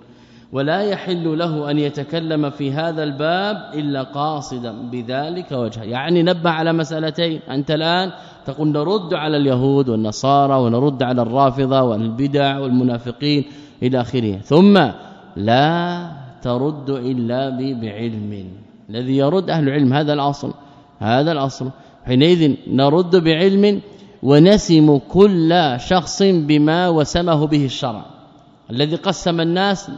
ولا يحل له أن يتكلم في هذا الباب إلا قاصدا بذلك وجهه. يعني نبه على مسألتين. أنت الآن تقول نرد على اليهود والنصارى ونرد على الرافضة والبدع والمنافقين. إلى آخره. ثم لا ترد إلا بعلم. الذي يرد أهل العلم هذا الأصل هذا الأصل. حينئذ نرد بعلم ونسم كل شخص بما وسمه به الشرع. الذي قسم الناس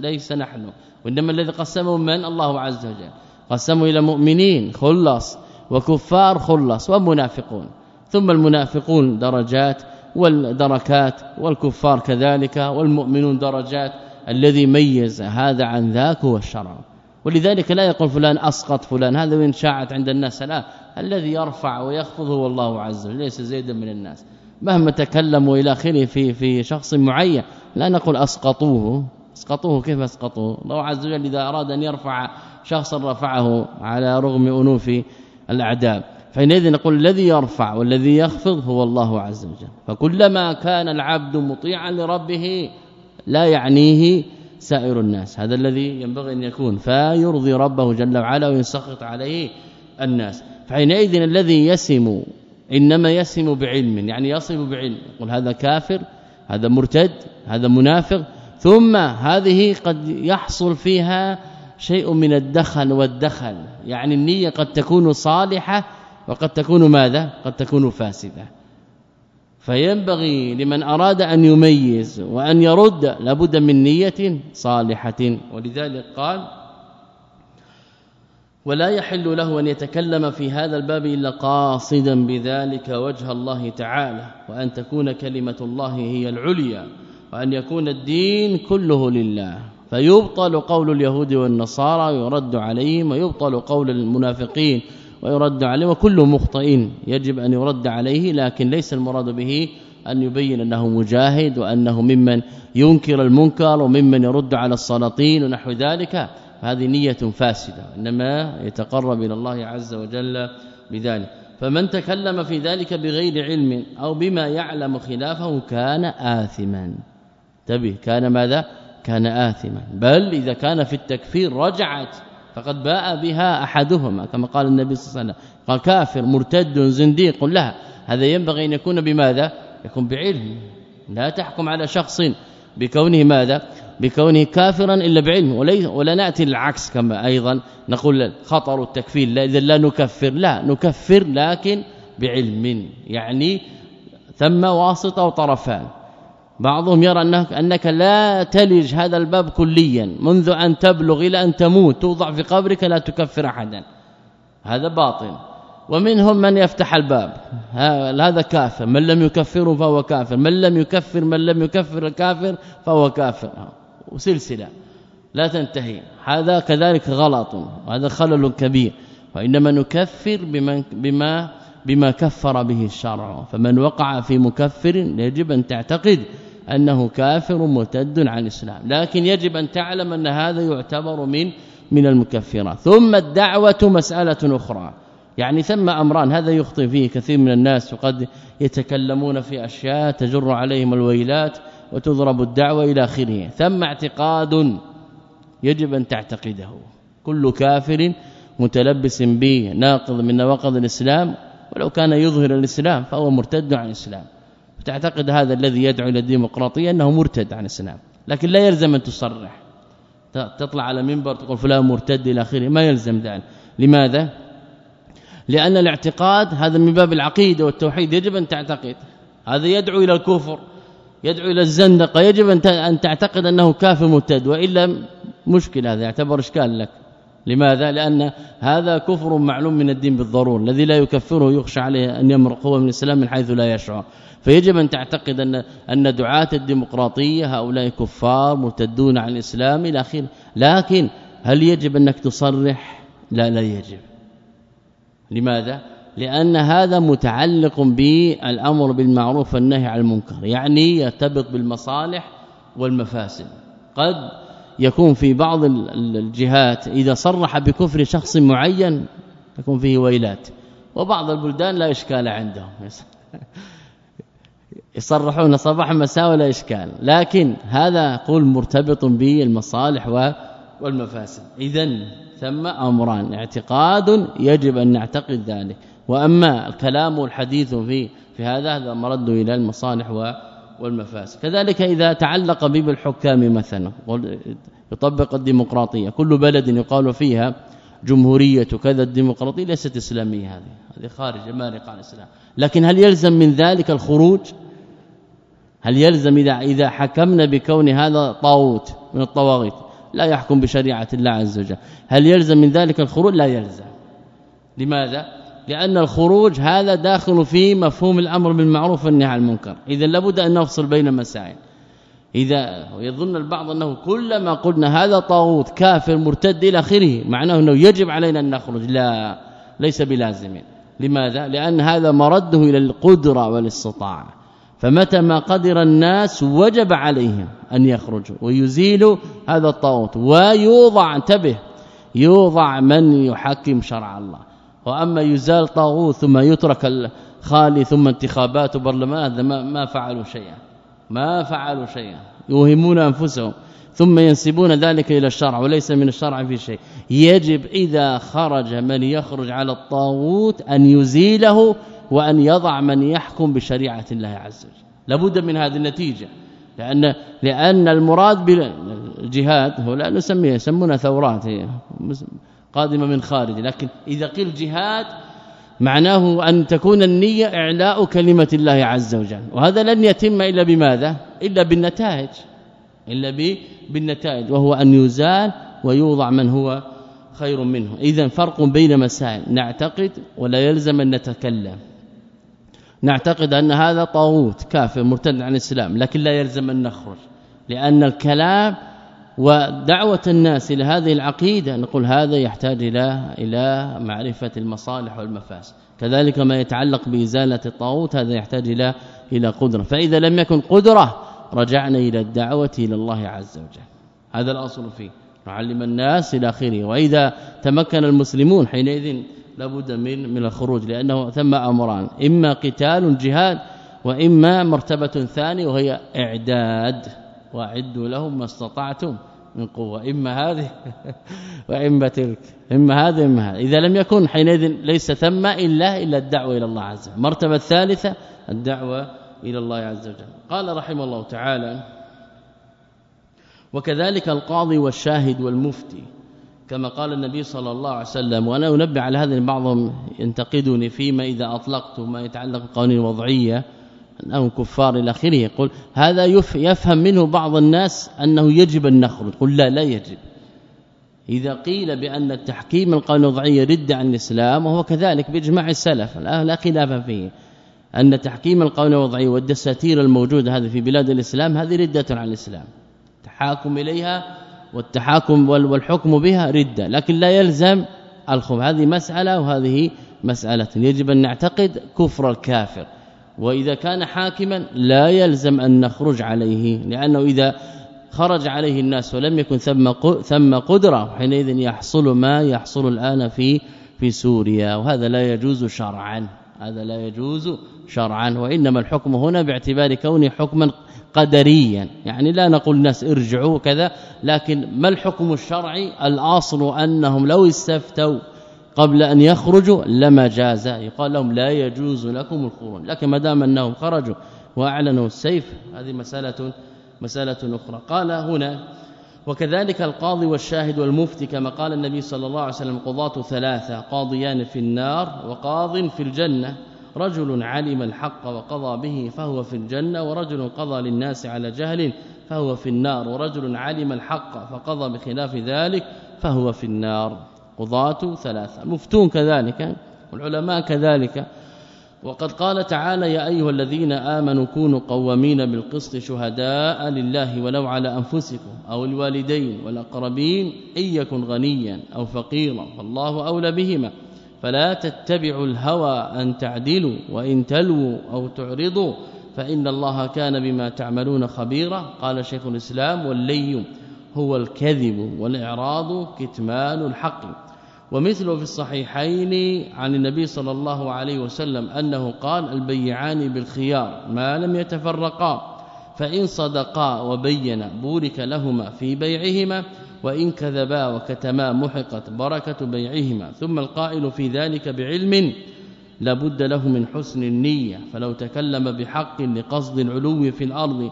ليس نحن وإنما الذي قسمه من؟ الله عز وجل. قسمه إلى مؤمنين خلص وكفار خلص ومنافقون. ثم المنافقون درجات والدركات والكفار كذلك والمؤمنون درجات. الذي ميز هذا عن ذاك هو الشرع. ولذلك لا يقول فلان أسقط فلان هذا وين شاعت عند الناس. لا الذي يرفع ويخفض هو الله عز وجل ليس زيدا من الناس. مهما تكلموا إلى آخره في في شخص معين لا نقول أسقطوه. أسقطوه كيف أسقطوه؟ الله عز وجل إذا أراد أن يرفع شخصا رفعه على رغم أنوف الأعداء. فحينئذ نقول الذي يرفع والذي يخفض هو الله عز وجل. فكلما كان العبد مطيعا لربه لا يعنيه سائر الناس. هذا الذي ينبغي أن يكون. فيرضي ربه جل وعلا ويسخط عليه الناس. فحينئذ الذي يسم إنما يسم بعلم يعني يصف بعلم. يقول هذا كافر هذا مرتد هذا منافق. ثم هذه قد يحصل فيها شيء من الدخل والدخل. يعني النية قد تكون صالحة وقد تكون ماذا؟ قد تكون فاسدة. فينبغي لمن أراد أن يميز وأن يرد لابد من نية صالحة. ولذلك قال ولا يحل له أن يتكلم في هذا الباب إلا قاصدا بذلك وجه الله تعالى وأن تكون كلمة الله هي العليا وأن يكون الدين كله لله. فيبطل قول اليهود والنصارى ويرد عليهم ويبطل قول المنافقين. ويرد عليه وكل مخطئ يجب أن يرد عليه لكن ليس المراد به أن يبين أنه مجاهد وأنه ممن ينكر المنكر وممن يرد على السلاطين ونحو ذلك. هذه نية فاسدة إنما يتقرب إلى الله عز وجل بذلك. فمن تكلم في ذلك بغير علم أو بما يعلم خلافه كان آثما. تبي كان ماذا؟ كان آثما. بل إذا كان في التكفير رجعت فقد باء بها أحدهما كما قال النبي صلى الله عليه وسلم. قال كافر مرتد زنديق لا هذا ينبغي أن يكون بماذا؟ يكون بعلم. لا تحكم على شخص بكونه ماذا؟ بكونه كافرا إلا بعلم. ولا نأتي العكس كما أيضا نقول خطر التكفير. لا إذا لا نكفر لا. نكفر لكن بعلم. يعني ثم واسطة وطرفان. بعضهم يرى انك أنك لا تلج هذا الباب كليا منذ أن تبلغ إلى أن تموت توضع في قبرك لا تكفر احدا. هذا باطل. ومنهم من يفتح الباب. هذا كافر. من لم يكفره فهو كافر. من لم يكفر من لم يكفر الكافر فهو كافر. وسلسله لا تنتهي. هذا كذلك غلط. وهذا خلل كبير. وإنما نكفر بما بما بما كفر به الشرع. فمن وقع في مكفر يجب أن تعتقد. أنه كافر مرتد عن الإسلام. لكن يجب أن تعلم أن هذا يعتبر من من المكفرات. ثم الدعوة مسألة أخرى. يعني ثم أمران. هذا يخطئ فيه كثير من الناس وقد يتكلمون في أشياء تجر عليهم الويلات وتضرب الدعوة إلى آخره. ثم اعتقاد يجب أن تعتقده. كل كافر متلبس به ناقض من نواقض الإسلام. ولو كان يظهر الإسلام فهو مرتد عن الإسلام. تعتقد هذا الذي يدعو إلى الديمقراطية أنه مرتد عن الإسلام لكن لا يلزم أن تصرح. تطلع على منبر تقول فلان مرتد إلى آخره ما يلزم ذلك. لماذا؟ لأن الاعتقاد هذا من باب العقيدة والتوحيد يجب أن تعتقد. هذا يدعو إلى الكفر يدعو إلى الزندقة يجب أن تعتقد أنه كافر مرتد وإلا مشكلة هذا يعتبر إشكال لك. لماذا؟ لأن هذا كفر معلوم من الدين بالضرورة الذي لا يكفره يخشى عليه أن يمرق هو من الإسلام من حيث لا يشعر. فيجب أن تعتقد أن أن دعاة الديمقراطية هؤلاء كفار مرتدون عن الإسلام إلى آخره. لكن هل يجب أنك تصرح؟ لا لا يجب. لماذا؟ لأن هذا متعلق بالأمر بالمعروف والنهي عن المنكر يعني يرتبط بالمصالح والمفاسد. قد يكون في بعض الجهات إذا صرح بكفر شخص معين يكون فيه ويلات وبعض البلدان لا إشكال عندهم. يصرحون صباح مساء ولا إشكال. لكن هذا قول مرتبط بالمصالح والمفاسد. اذا ثم أمران. اعتقاد يجب أن نعتقد ذلك. وأما الكلام والحديث في في هذا هذا مرد إلى المصالح والمفاسد. كذلك إذا تعلق به بالحكام مثلا يطبق الديمقراطية. كل بلد يقال فيها جمهورية كذا الديمقراطية ليست إسلامية هذه. هذه خارج مارقه عن الإسلام. لكن هل يلزم من ذلك الخروج؟ هل يلزم اذا إذا حكمنا بكون هذا طاغوت من الطواغيت؟ لا يحكم بشريعة الله عز وجل. هل يلزم من ذلك الخروج؟ لا يلزم. لماذا؟ لأن الخروج هذا داخل في مفهوم الأمر بالمعروف والنهي عن المنكر. إذا لابد أن نفصل بين مسائل. إذا يظن البعض أنه كلما قلنا هذا طاغوت كافر مرتد إلى آخره معناه أنه يجب علينا أن نخرج. لا ليس بلازم. لماذا؟ لأن هذا مرده إلى القدرة والاستطاعة. فمتى ما قدر الناس وجب عليهم أن يخرجوا ويزيلوا هذا الطاغوت ويوضع انتبه يوضع من يحكم شرع الله. وأما يزال طاغوت ثم يترك الخالي ثم انتخابات وبرلمان هذا ما, فعلوا شيئا. ما فعلوا شيئا. يوهمون أنفسهم. ثم ينسبون ذلك إلى الشرع وليس من الشرع في شيء. يجب إذا خرج من يخرج على الطاغوت أن يزيله وأن يضع من يحكم بشريعة الله عز وجل. لابد من هذه النتيجة. لأن لأن المراد بالجهاد هو لا نسميه يسمونها ثورات هي قادمة من خارج. لكن إذا قيل جهاد معناه أن تكون النية إعلاء كلمة الله عز وجل. وهذا لن يتم إلا بماذا؟ إلا بالنتائج. إلا بالنتائج. وهو أن يزال ويوضع من هو خير منه. اذا فرق بين مسائل. نعتقد ولا يلزم أن نتكلم. نعتقد أن هذا طاغوت كافر مرتد عن الإسلام لكن لا يلزم أن نخرج لأن الكلام ودعوة الناس إلى هذه العقيدة نقول هذا يحتاج إلى إلى معرفة المصالح والمفاسد. كذلك ما يتعلق بإزالة الطاغوت هذا يحتاج إلى إلى قدرة. فإذا لم يكن قدرة رجعنا إلى الدعوة إلى الله عز وجل. هذا الأصل فيه. نعلم الناس إلى آخره. وإذا تمكن المسلمون حينئذ لابد من من الخروج لأنه ثم أمران إما قتال جهاد وإما مرتبة ثانية وهي إعداد وأعدوا لهم ما استطعتم من قوة إما هذه وإما تلك إما هذا اما هذا إذا لم يكن حينئذ ليس ثم إلا إلا الدعوة إلى الله عز وجل. المرتبه الثالثه الدعوة إلى الله عز وجل. قال رحمه الله تعالى وكذلك القاضي والشاهد والمفتي كما قال النبي صلى الله عليه وسلم وأنا أنبه على هذا بعضهم ينتقدني فيما إذا أطلقت ما يتعلق بالقوانين الوضعية انهم كفار إلى آخره يقول هذا يفهم منه بعض الناس أنه يجب ان نخرج قل لا لا يجب. إذا قيل بأن التحكيم القانون الوضعي رد عن الإسلام وهو كذلك بإجماع السلف لا خلاف فيه. أن تحكيم القانون الوضعي والدساتير الموجودة هذه في بلاد الإسلام هذه ردة عن الإسلام. تحاكم إليها والتحاكم والحكم بها ردة لكن لا يلزم الخوف هذه مسألة وهذه مسألة. يجب أن نعتقد كفر الكافر. وإذا كان حاكما لا يلزم أن نخرج عليه لأنه إذا خرج عليه الناس ولم يكن ثم ثم قدرة حينئذ يحصل ما يحصل الآن في في سوريا. وهذا لا يجوز شرعا هذا لا يجوز شرعا. وإنما الحكم هنا باعتبار كونه حكما قدريا. يعني لا نقول الناس ارجعوا كذا لكن ما الحكم الشرعي؟ الأصل أنهم لو استفتوا قبل أن يخرجوا لما جاز. يقال لهم لا يجوز لكم الخروج. لكن ما دام أنهم خرجوا وأعلنوا السيف هذه مسألة مسألة أخرى. قال هنا وكذلك القاضي والشاهد والمفتي كما قال النبي صلى الله عليه وسلم قضاة ثلاثة قاضيان في النار وقاض في الجنة. رجل علم الحق وقضى به فهو في الجنة ورجل قضى للناس على جهل فهو في النار ورجل علم الحق فقضى بخلاف ذلك فهو في النار. قضاة ثلاثة. المفتون كذلك والعلماء كذلك. وقد قال تعالى يا أيها الذين آمنوا كونوا قوامين بالقسط شهداء لله ولو على أنفسكم أو الوالدين والأقربين إن يكن غنيا أو فقيرا فالله أولى بهما. فلا تتبعوا الهوى أن تعدلوا وإن تلووا أو تعرضوا فإن الله كان بما تعملون خبيرا. قال شيخ الإسلام واللي هو الكذب والإعراض كتمان الحق. ومثله في الصحيحين عن النبي صلى الله عليه وسلم أنه قال البيعان بالخيار ما لم يتفرقا فإن صدقا وبينا بورك لهما في بيعهما. وإن كذبا وكتما محقت بركة بيعهما ثم القائل في ذلك بعلم لابد له من حسن النية فلو تكلم بحق لقصد العلو في الأرض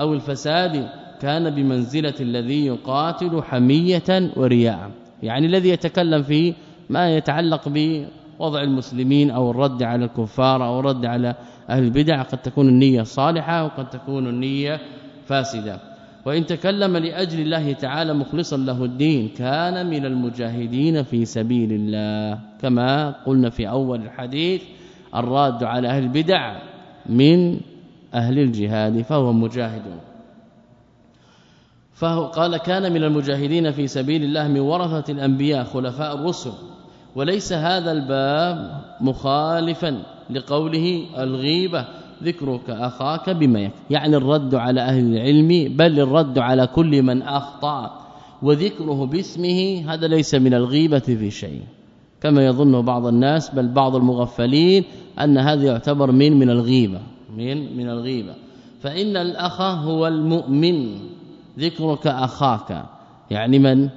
أو الفساد كان بمنزلة الذي يقاتل حمية ورياء. يعني الذي يتكلم في ما يتعلق بوضع المسلمين أو الرد على الكفار أو الرد على أهل البدع قد تكون النية صالحة وقد تكون النية فاسدة. وإن تكلم لأجل الله تعالى مخلصا له الدين كان من المجاهدين في سبيل الله. كما قلنا في أول الحديث الراد على أهل البدع من أهل الجهاد فهو مجاهد. فهو قال كان من المجاهدين في سبيل الله من ورثة الأنبياء خلفاء الرسل. وليس هذا الباب مخالفا لقوله الغيبة. ذكرك أخاك بما يكفي يعني الرد على أهل العلم بل الرد على كل من أخطأ وذكره باسمه هذا ليس من الغيبة في شيء. كما يظن بعض الناس بل بعض المغفلين أن هذا يعتبر من من الغيبة من من الغيبة. فإن الأخ هو المؤمن ذكرك أخاك. يعني من؟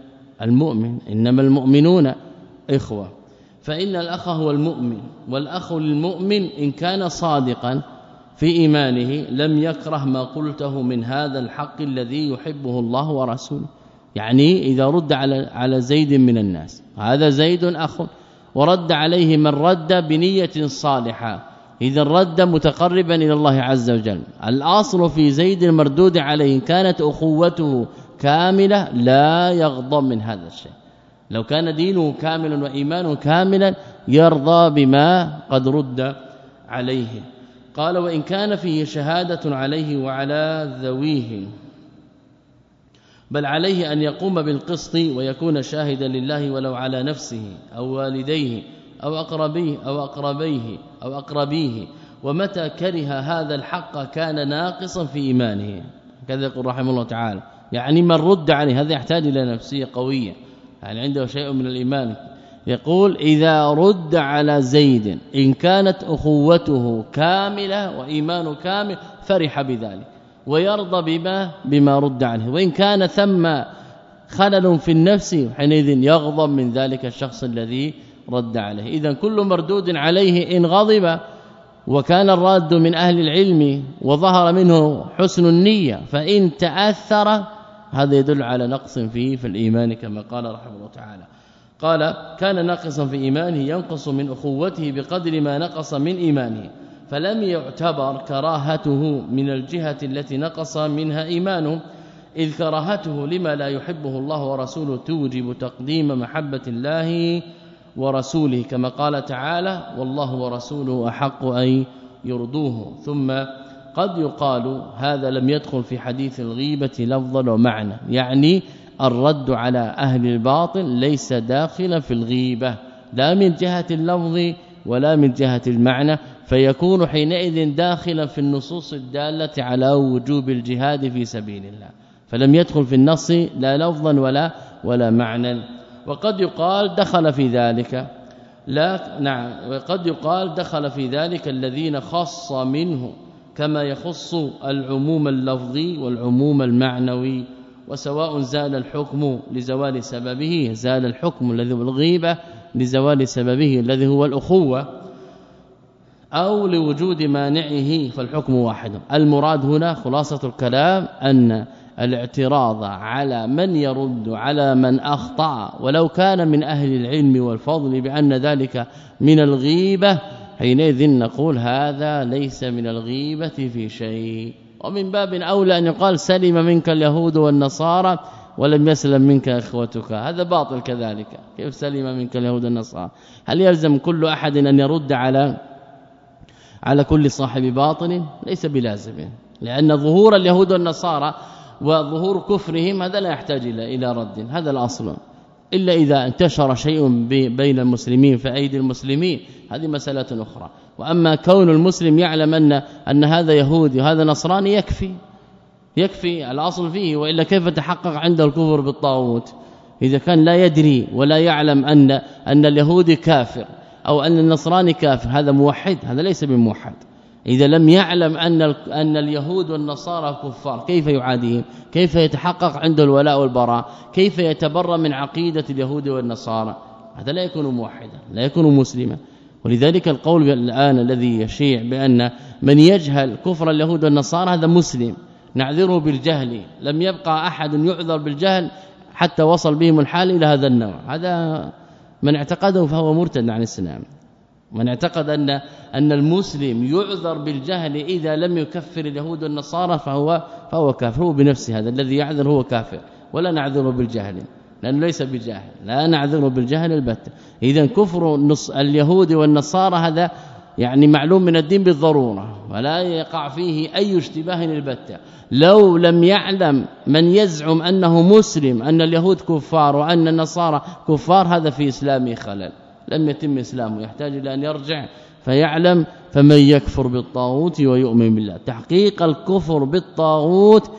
المؤمن. إنما المؤمنون إخوة. فإن الأخ هو المؤمن والأخ للمؤمن إن كان صادقا في إيمانه لم يكره ما قلته من هذا الحق الذي يحبه الله ورسوله. يعني إذا رد على على زيد من الناس. هذا زيد أخ ورد عليه من رد بنية صالحة. إذا رد متقربا إلى الله عز وجل. الأصل في زيد المردود عليه كانت أخوته كاملة لا يغضب من هذا الشيء. لو كان دينه كاملا وإيمانه كاملا يرضى بما قد رد عليه. قال وإن كان فيه شهادة عليه وعلى ذويه بل عليه أن يقوم بالقسط ويكون شاهدا لله ولو على نفسه أو والديه أو أقربيه أو أقربيه أو أقربيه ومتى كره هذا الحق كان ناقصا في إيمانه. كذا يقول رحمه الله تعالى. يعني من رد عليه هذا يحتاج إلى نفسية قوية. يعني عنده شيء من الإيمان. يقول إذا رد على زيد إن كانت أخوته كاملة وإيمانه كامل فرح بذلك ويرضى بما بما رد عنه وإن كان ثم خلل في النفس حينئذ يغضب من ذلك الشخص الذي رد عليه اذا كل مردود عليه إن غضب وكان الراد من أهل العلم وظهر منه حسن النية فإن تأثر هذا يدل على نقص فيه في الإيمان كما قال رحمه الله تعالى قال كان ناقصا في إيمانه ينقص من أخوته بقدر ما نقص من إيمانه فلم يعتبر كراهته من الجهة التي نقص منها إيمانه إذ كراهته لما لا يحبه الله ورسوله توجب تقديم محبة الله ورسوله كما قال تعالى والله ورسوله أحق أن يرضوه ثم قد يقال هذا لم يدخل في حديث الغيبة لفظا ومعنى يعني الرد على أهل الباطل ليس داخلا في الغيبة لا من جهة اللفظ ولا من جهة المعنى فيكون حينئذ داخلا في النصوص الدالة على وجوب الجهاد في سبيل الله. فلم يدخل في النص لا لفظا ولا ولا معنى وقد يقال دخل في ذلك. لا نعم وقد يقال دخل في ذلك الذين خص منه كما يخص العموم اللفظي والعموم المعنوي. وسواء زال الحكم لزوال سببه زال الحكم الذي هو الغيبة لزوال سببه الذي هو الأخوة أو لوجود مانعه فالحكم واحد. المراد هنا خلاصة الكلام أن الاعتراض على من يرد على من أخطأ. ولو كان من أهل العلم والفضل بأن ذلك من الغيبة حينئذ نقول هذا ليس من الغيبة في شيء. ومن باب أولى أن يقال سلم منك اليهود والنصارى ولم يسلم منك إخوتك. هذا باطل كذلك. كيف سلم منك اليهود والنصارى؟ هل يلزم كل أحد أن يرد على على كل صاحب باطل؟ ليس بلازم لأن ظهور اليهود والنصارى وظهور كفرهم هذا لا يحتاج إلى رد. هذا الأصل. إلا إذا انتشر شيء بين المسلمين في أيدي المسلمين. هذه مسألة أخرى. وأما كون المسلم يعلم أن أن هذا يهودي وهذا نصراني يكفي. يكفي الأصل فيه. وإلا كيف تحقق عنده الكفر بالطاغوت؟ إذا كان لا يدري ولا يعلم أن أن اليهودي كافر أو أن النصراني كافر هذا موحد هذا ليس بموحد. إذا لم يعلم أن أن اليهود والنصارى كفار كيف يعاديهم؟ كيف يتحقق عنده الولاء والبراء؟ كيف يتبرى من عقيدة اليهود والنصارى؟ هذا لا يكون موحدا لا يكون مسلما. ولذلك القول الآن الذي يشيع بأن من يجهل كفر اليهود والنصارى هذا مسلم. نعذره بالجهل. لم يبقى أحد يعذر بالجهل حتى وصل بهم الحال إلى هذا النوع. هذا من اعتقده فهو مرتد عن الإسلام. من اعتقد أن أن المسلم يعذر بالجهل إذا لم يكفر اليهود والنصارى فهو فهو كافر هو بنفسه هذا الذي يعذر هو كافر. ولا نعذره بالجهل لأنه ليس بجاهل لا نعذره بالجهل البتة. إذا كفر اليهود والنصارى هذا يعني معلوم من الدين بالضرورة ولا يقع فيه أي اشتباه البتة لو لم يعلم من يزعم أنه مسلم أن اليهود كفار وأن النصارى كفار هذا في اسلامه خلل. لم يتم إسلامه يحتاج إلى أن يرجع فيعلم فمن يكفر بالطاغوت ويؤمن بالله. تحقيق الكفر بالطاغوت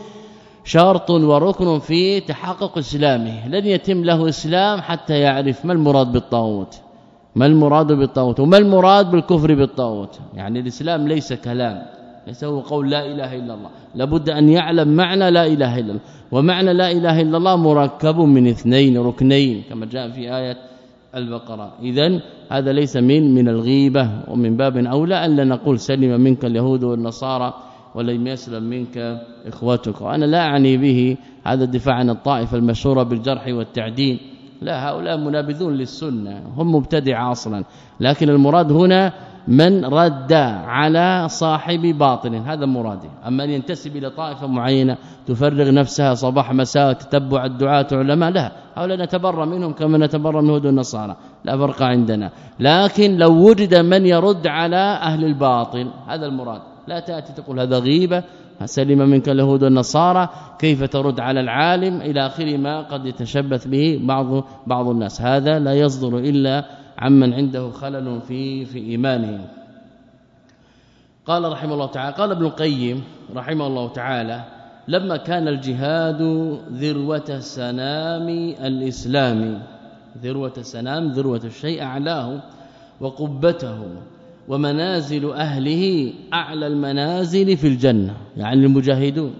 شرط وركن في تحقق إسلامه. لن يتم له إسلام حتى يعرف ما المراد بالطاغوت. ما المراد بالطاغوت وما المراد بالكفر بالطاغوت. يعني الإسلام ليس كلام ليس هو قول لا إله إلا الله. لابد أن يعلم معنى لا إله إلا الله. ومعنى لا إله إلا الله مركب من اثنين ركنين كما جاء في آية البقرة. اذا هذا ليس من من الغيبة ومن باب أولى أن لا نقول سلم منك اليهود والنصارى ولم يسلم منك إخوتك. وأنا لا أعني به هذا الدفاع عن الطائفة المشهورة بالجرح والتعديل لا هؤلاء منابذون للسنة هم مبتدع أصلا. لكن المراد هنا من رد على صاحب باطل هذا مرادي أما أن ينتسب إلى طائفة معينة تفرغ نفسها صباح مساء تتبع الدعاة علماء لا. هؤلاء نتبرى منهم كما نتبرى من هدى النصارى. لا فرق عندنا. لكن لو وجد من يرد على أهل الباطل هذا المراد. لا تأتي تقول هذا غيبة سلم منك اليهود والنصارى كيف ترد على العالم؟ إلى آخر ما قد يتشبث به بعض بعض الناس. هذا لا يصدر إلا عمن عنده خلل في في إيمانه. قال رحمه الله تعالى قال ابن القيم رحمه الله تعالى لما كان الجهاد ذروة سنام الإسلام ذروة سنام ذروة الشيء أعلاه وقبته ومنازل أهله أعلى المنازل في الجنة يعني المجاهدون.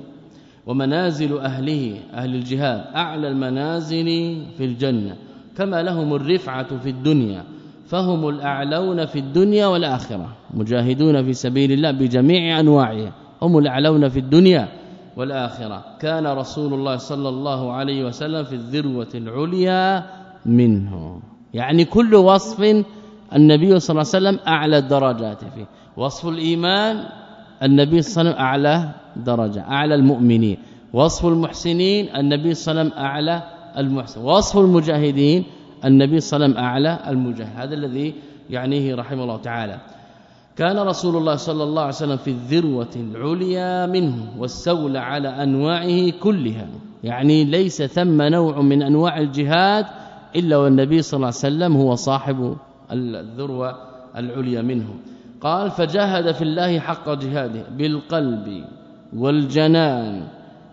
ومنازل أهله أهل الجهاد أعلى المنازل في الجنة. كما لهم الرفعة في الدنيا فهم الأعلون في الدنيا والآخرة مجاهدون في سبيل الله بجميع انواعها هم الأعلون في الدنيا والآخرة. كان رسول الله صلى الله عليه وسلم في الذروة العليا منه. يعني كل وصف النبي صلى الله عليه وسلم أعلى الدرجات فيه. وصف الإيمان النبي صلى الله عليه وسلم أعلى درجة أعلى المؤمنين. وصف المحسنين النبي صلى الله عليه وسلم أعلى المحسن. وصف المجاهدين النبي صلى الله عليه وسلم أعلى المجاهد. هذا الذي يعنيه رحمه الله تعالى. كان رسول الله صلى الله عليه وسلم في الذروة العليا منه والسول على أنواعه كلها. يعني ليس ثم نوع من أنواع الجهاد إلا والنبي صلى الله عليه وسلم هو صاحب الذروة العليا منه. قال فجاهد في الله حق جهاده بالقلب والجنان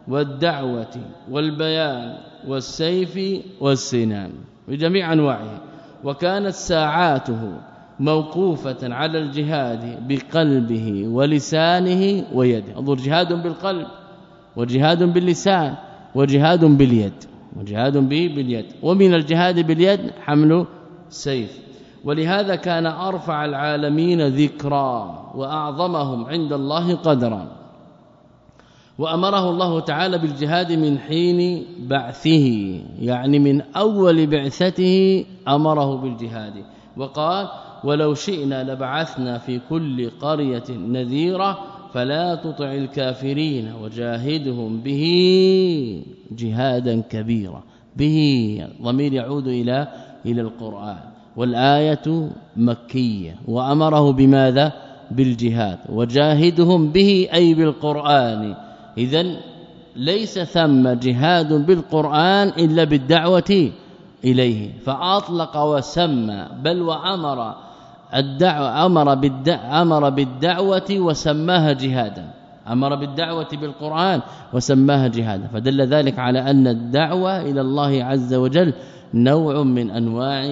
والدعوة والبيان والسيف والسنان بجميع انواعه وكانت ساعاته موقوفة على الجهاد بقلبه ولسانه ويده. انظر جهاد بالقلب وجهاد باللسان وجهاد باليد وجهاد به باليد. ومن الجهاد باليد حمل سيف. ولهذا كان أرفع العالمين ذكرا وأعظمهم عند الله قدرا. وأمره الله تعالى بالجهاد من حين بعثه يعني من أول بعثته أمره بالجهاد. وقال ولو شئنا لبعثنا في كل قرية نذيرا فلا تطع الكافرين وجاهدهم به جهادا كبيرا. به ضمير يعود إلى إلى القرآن. والآية مكية. وأمره بماذا؟ بالجهاد. وجاهدهم به أي بالقرآن. اذا ليس ثم جهاد بالقرآن إلا بالدعوة إليه. فأطلق وسمى بل وأمر الدعوه أمر بالدعوه أمر بالدعوة وسماها جهادا. أمر بالدعوة بالقرآن وسماها جهادا. فدل ذلك على أن الدعوة إلى الله عز وجل نوع من أنواع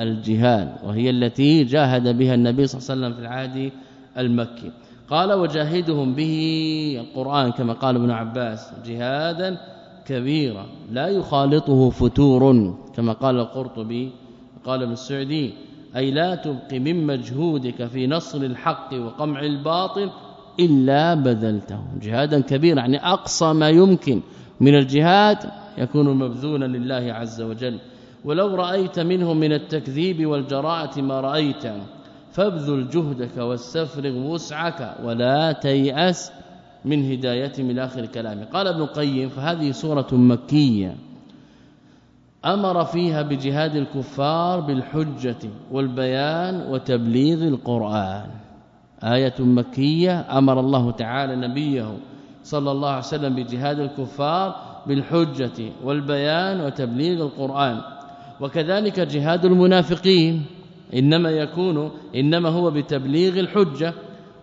الجهاد وهي التي جاهد بها النبي صلى الله عليه وسلم في العهد المكي. قال وجاهدهم به القرآن كما قال ابن عباس جهادا كبيرا لا يخالطه فتور كما قال القرطبي قال ابن السعدي أي لا تبقي من مجهودك في نصر الحق وقمع الباطل إلا بذلته. جهادا كبيرا يعني أقصى ما يمكن من الجهاد يكون مبذولا لله عز وجل. ولو رأيت منهم من التكذيب والجراءة ما رأيت فابذل جهدك واستفرغ وسعك ولا تيأس من هدايتهم من آخر كلامه قال ابن القيم فهذه سورة مكية. أمر فيها بجهاد الكفار بالحجة والبيان وتبليغ القرآن. آية مكية. أمر الله تعالى نبيه صلى الله عليه وسلم بجهاد الكفار بالحجة والبيان وتبليغ القرآن. وكذلك جهاد المنافقين. إنما يكون إنما هو بتبليغ الحجة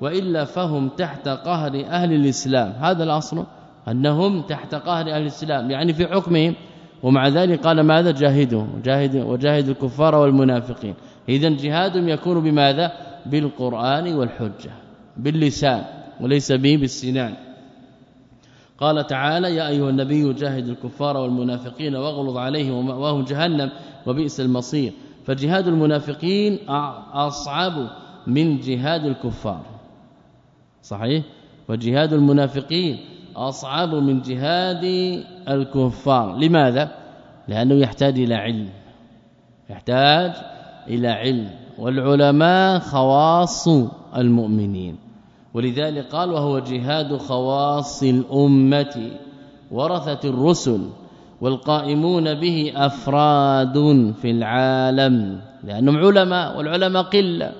وإلا فهم تحت قهر أهل الإسلام. هذا الأصل أنهم تحت قهر أهل الإسلام يعني في حكمهم. ومع ذلك قال ماذا جاهدوا جاهد وجاهد الكفار والمنافقين. اذا جهادهم يكون بماذا؟ بالقرآن والحجة باللسان وليس به بالسنان. قال تعالى يا أيها النبي جاهد الكفار والمنافقين واغلظ عليهم ومأواهم جهنم وبئس المصير. فجهاد المنافقين أصعب من جهاد الكفار. صحيح؟ وجهاد المنافقين أصعب من جهاد الكفار. لماذا؟ لأنه يحتاج إلى علم. يحتاج إلى علم. والعلماء خواص المؤمنين. ولذلك قال وهو جهاد خواص الأمة ورثة الرسل والقائمون به أفراد في العالم لأنهم علماء والعلماء قلة.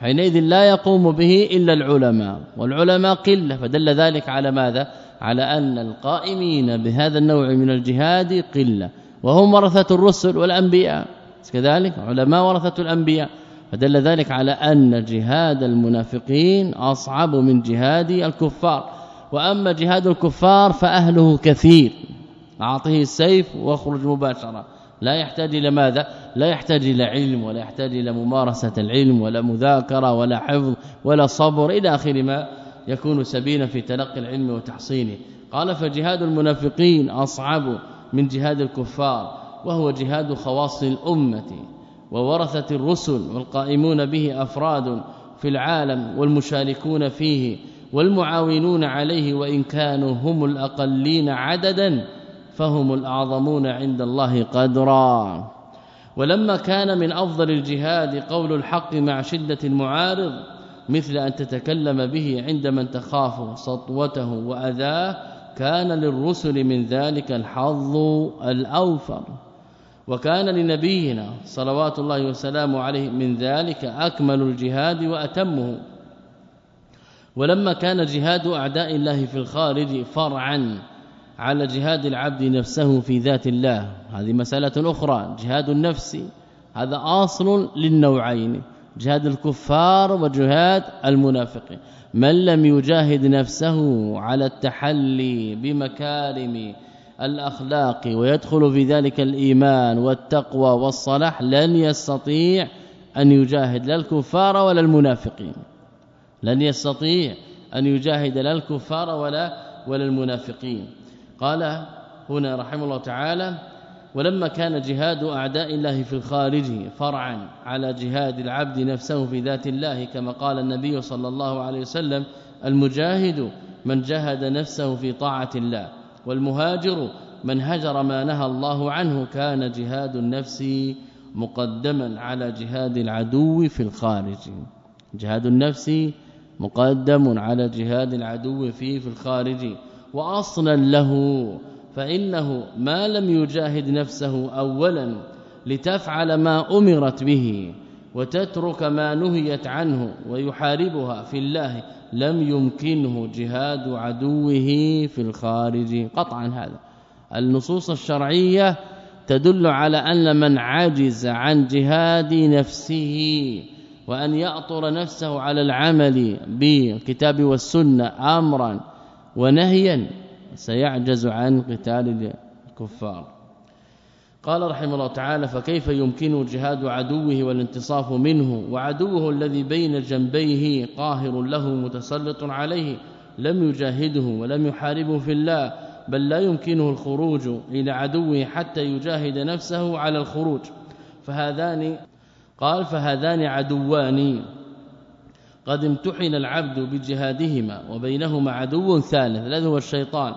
حينئذ لا يقوم به إلا العلماء والعلماء قلة. فدل ذلك على ماذا؟ على أن القائمين بهذا النوع من الجهاد قلة. وهم ورثة الرسل والأنبياء. كذلك علماء ورثة الأنبياء. فدل ذلك على أن جهاد المنافقين أصعب من جهاد الكفار. وأما جهاد الكفار فأهله كثير. اعطه السيف وأخرج مباشرة. لا يحتاج إلى ماذا؟ لا يحتاج إلى علم ولا يحتاج إلى ممارسة العلم ولا مذاكرة ولا حفظ ولا صبر. إلى آخر ما يكون سبيلا في تلقي العلم وتحصينه قال فجهاد المنافقين أصعب من جهاد الكفار وهو جهاد خواص الأمة وورثة الرسل والقائمون به أفراد في العالم والمشاركون فيه والمعاونون عليه وإن كانوا هم الأقلين عددا. فهم الأعظمون عند الله قدرا. ولما كان من أفضل الجهاد قول الحق مع شدة المعارض مثل أن تتكلم به عند من تخاف سطوته وأذاه كان للرسل من ذلك الحظ الأوفر. وكان لنبينا صلوات الله وسلامه عليه من ذلك أكمل الجهاد وأتمه. ولما كان جهاد أعداء الله في الخارج فرعا على جهاد العبد نفسه في ذات الله. هذه مسألة أخرى جهاد النفس. هذا أصل للنوعين جهاد الكفار وجهاد المنافقين من لم يجاهد نفسه على التحلي بمكارم الأخلاق ويدخل في ذلك الإيمان والتقوى والصلاح لن يستطيع أن يجاهد لا الكفار ولا المنافقين. لن يستطيع أن يجاهد لا الكفار ولا ولا المنافقين. قال هنا رحمه الله تعالى ولما كان جهاد أعداء الله في الخارج فرعا على جهاد العبد نفسه في ذات الله كما قال النبي صلى الله عليه وسلم المجاهد من جهد نفسه في طاعة الله والمهاجر من هجر ما نهى الله عنه كان جهاد النفس مقدما على جهاد العدو في الخارج. جهاد النفس مقدم على جهاد العدو فيه في الخارج. واصلا له فإنه ما لم يجاهد نفسه اولا لتفعل ما أمرت به وتترك ما نهيت عنه ويحاربها في الله. لم يمكنه جهاد عدوه في الخارج. قطعا هذا. النصوص الشرعية تدل على أن من عجز عن جهاد نفسه وأن يأطر نفسه على العمل بالكتاب والسنة امرا ونهيا سيعجز عن قتال الكفار. قال رحمه الله تعالى فكيف يمكن جهاد عدوه والانتصاف منه؟ وعدوه الذي بين جنبيه قاهر له متسلط عليه لم يجاهده ولم يحاربه في الله بل لا يمكنه الخروج إلى عدوه حتى يجاهد نفسه على الخروج. فهذان قال فهذان عدوان قد امتحن العبد بجهادهما وبينهما عدو ثالث الذي هو الشيطان.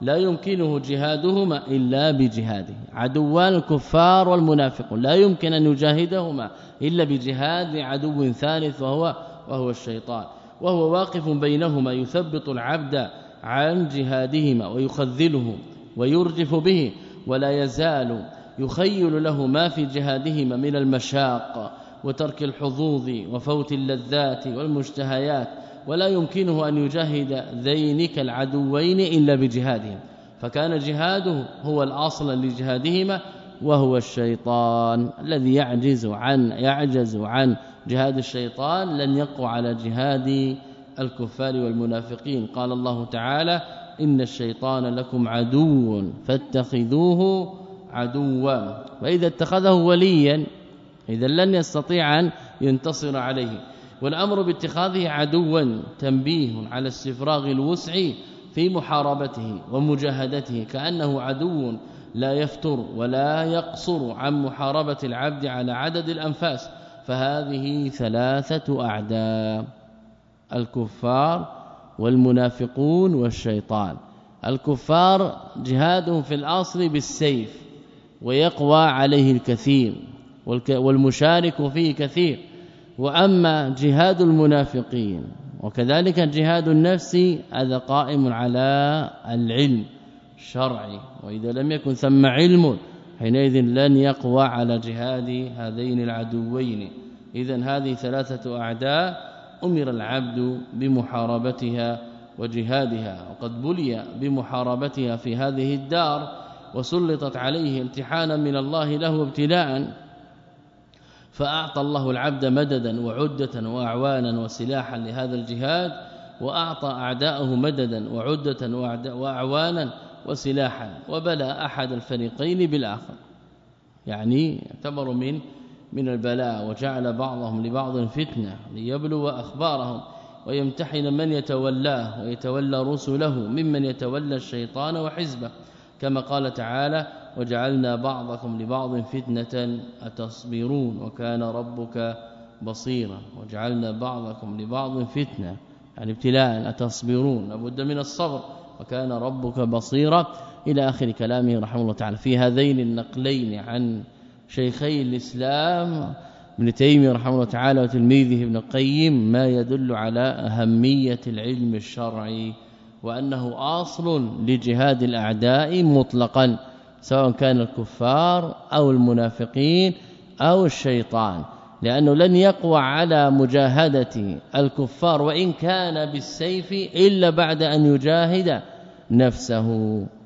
لا يمكنه جهادهما إلا بجهاده. عدوان الكفار والمنافقون. لا يمكن أن يجاهدهما إلا بجهاد عدو ثالث وهو وهو الشيطان. وهو واقف بينهما يثبط العبد عن جهادهما ويخذله ويرجف به ولا يزال يخيل له ما في جهادهما من المشاق. وترك الحظوظ وفوت اللذات والمشتهيات ولا يمكنه أن يجاهد ذينك العدوين إلا بجهادهم. فكان جهاده هو الأصل لجهادهما وهو الشيطان الذي يعجز عن يعجز عن جهاد الشيطان لن يقوى على جهاد الكفار والمنافقين. قال الله تعالى إن الشيطان لكم عدو فاتخذوه عدوا. وإذا اتخذه وليا إذا لن يستطيع أن ينتصر عليه. والأمر باتخاذه عدوا تنبيه على استفراغ الوسع في محاربته ومجاهدته كأنه عدو لا يفتر ولا يقصر عن محاربة العبد على عدد الأنفاس. فهذه ثلاثة أعداء الكفار والمنافقون والشيطان. الكفار جهادهم في الأصل بالسيف ويقوى عليه الكثير. والمشارك فيه كثير. وأما جهاد المنافقين وكذلك جهاد النفس هذا قائم على العلم الشرعي. وإذا لم يكن ثم علم حينئذ لن يقوى على جهاد هذين العدوين. اذا هذه ثلاثة أعداء أمر العبد بمحاربتها وجهادها. وقد بلي بمحاربتها في هذه الدار وسلطت عليه امتحانا من الله له ابتلاء فأعطى الله العبد مددا وعدة وأعوانا وسلاحا لهذا الجهاد وأعطى أعداءه مددا وعدة وأعوانا وسلاحا وبلى أحد الفريقين بالآخر. يعني يعتبر من من البلاء وجعل بعضهم لبعض فتنة ليبلو أخبارهم ويمتحن من يتولاه ويتولى رسله ممن يتولى الشيطان وحزبه. كما قال تعالى وجعلنا بعضكم لبعض فتنة أتصبرون وكان ربك بصيرا. وجعلنا بعضكم لبعض فتنة يعني ابتلاء أتصبرون. لابد من الصبر وكان ربك بصيرا. إلى آخر كلامه رحمه الله تعالى. في هذين النقلين عن شيخي الإسلام ابن تيمية رحمه الله تعالى وتلميذه ابن القيم ما يدل على أهمية العلم الشرعي وأنه أصل لجهاد الأعداء مطلقا. سواء كان الكفار أو المنافقين أو الشيطان لأنه لن يقوى على مجاهدة الكفار وإن كان بالسيف إلا بعد أن يجاهد نفسه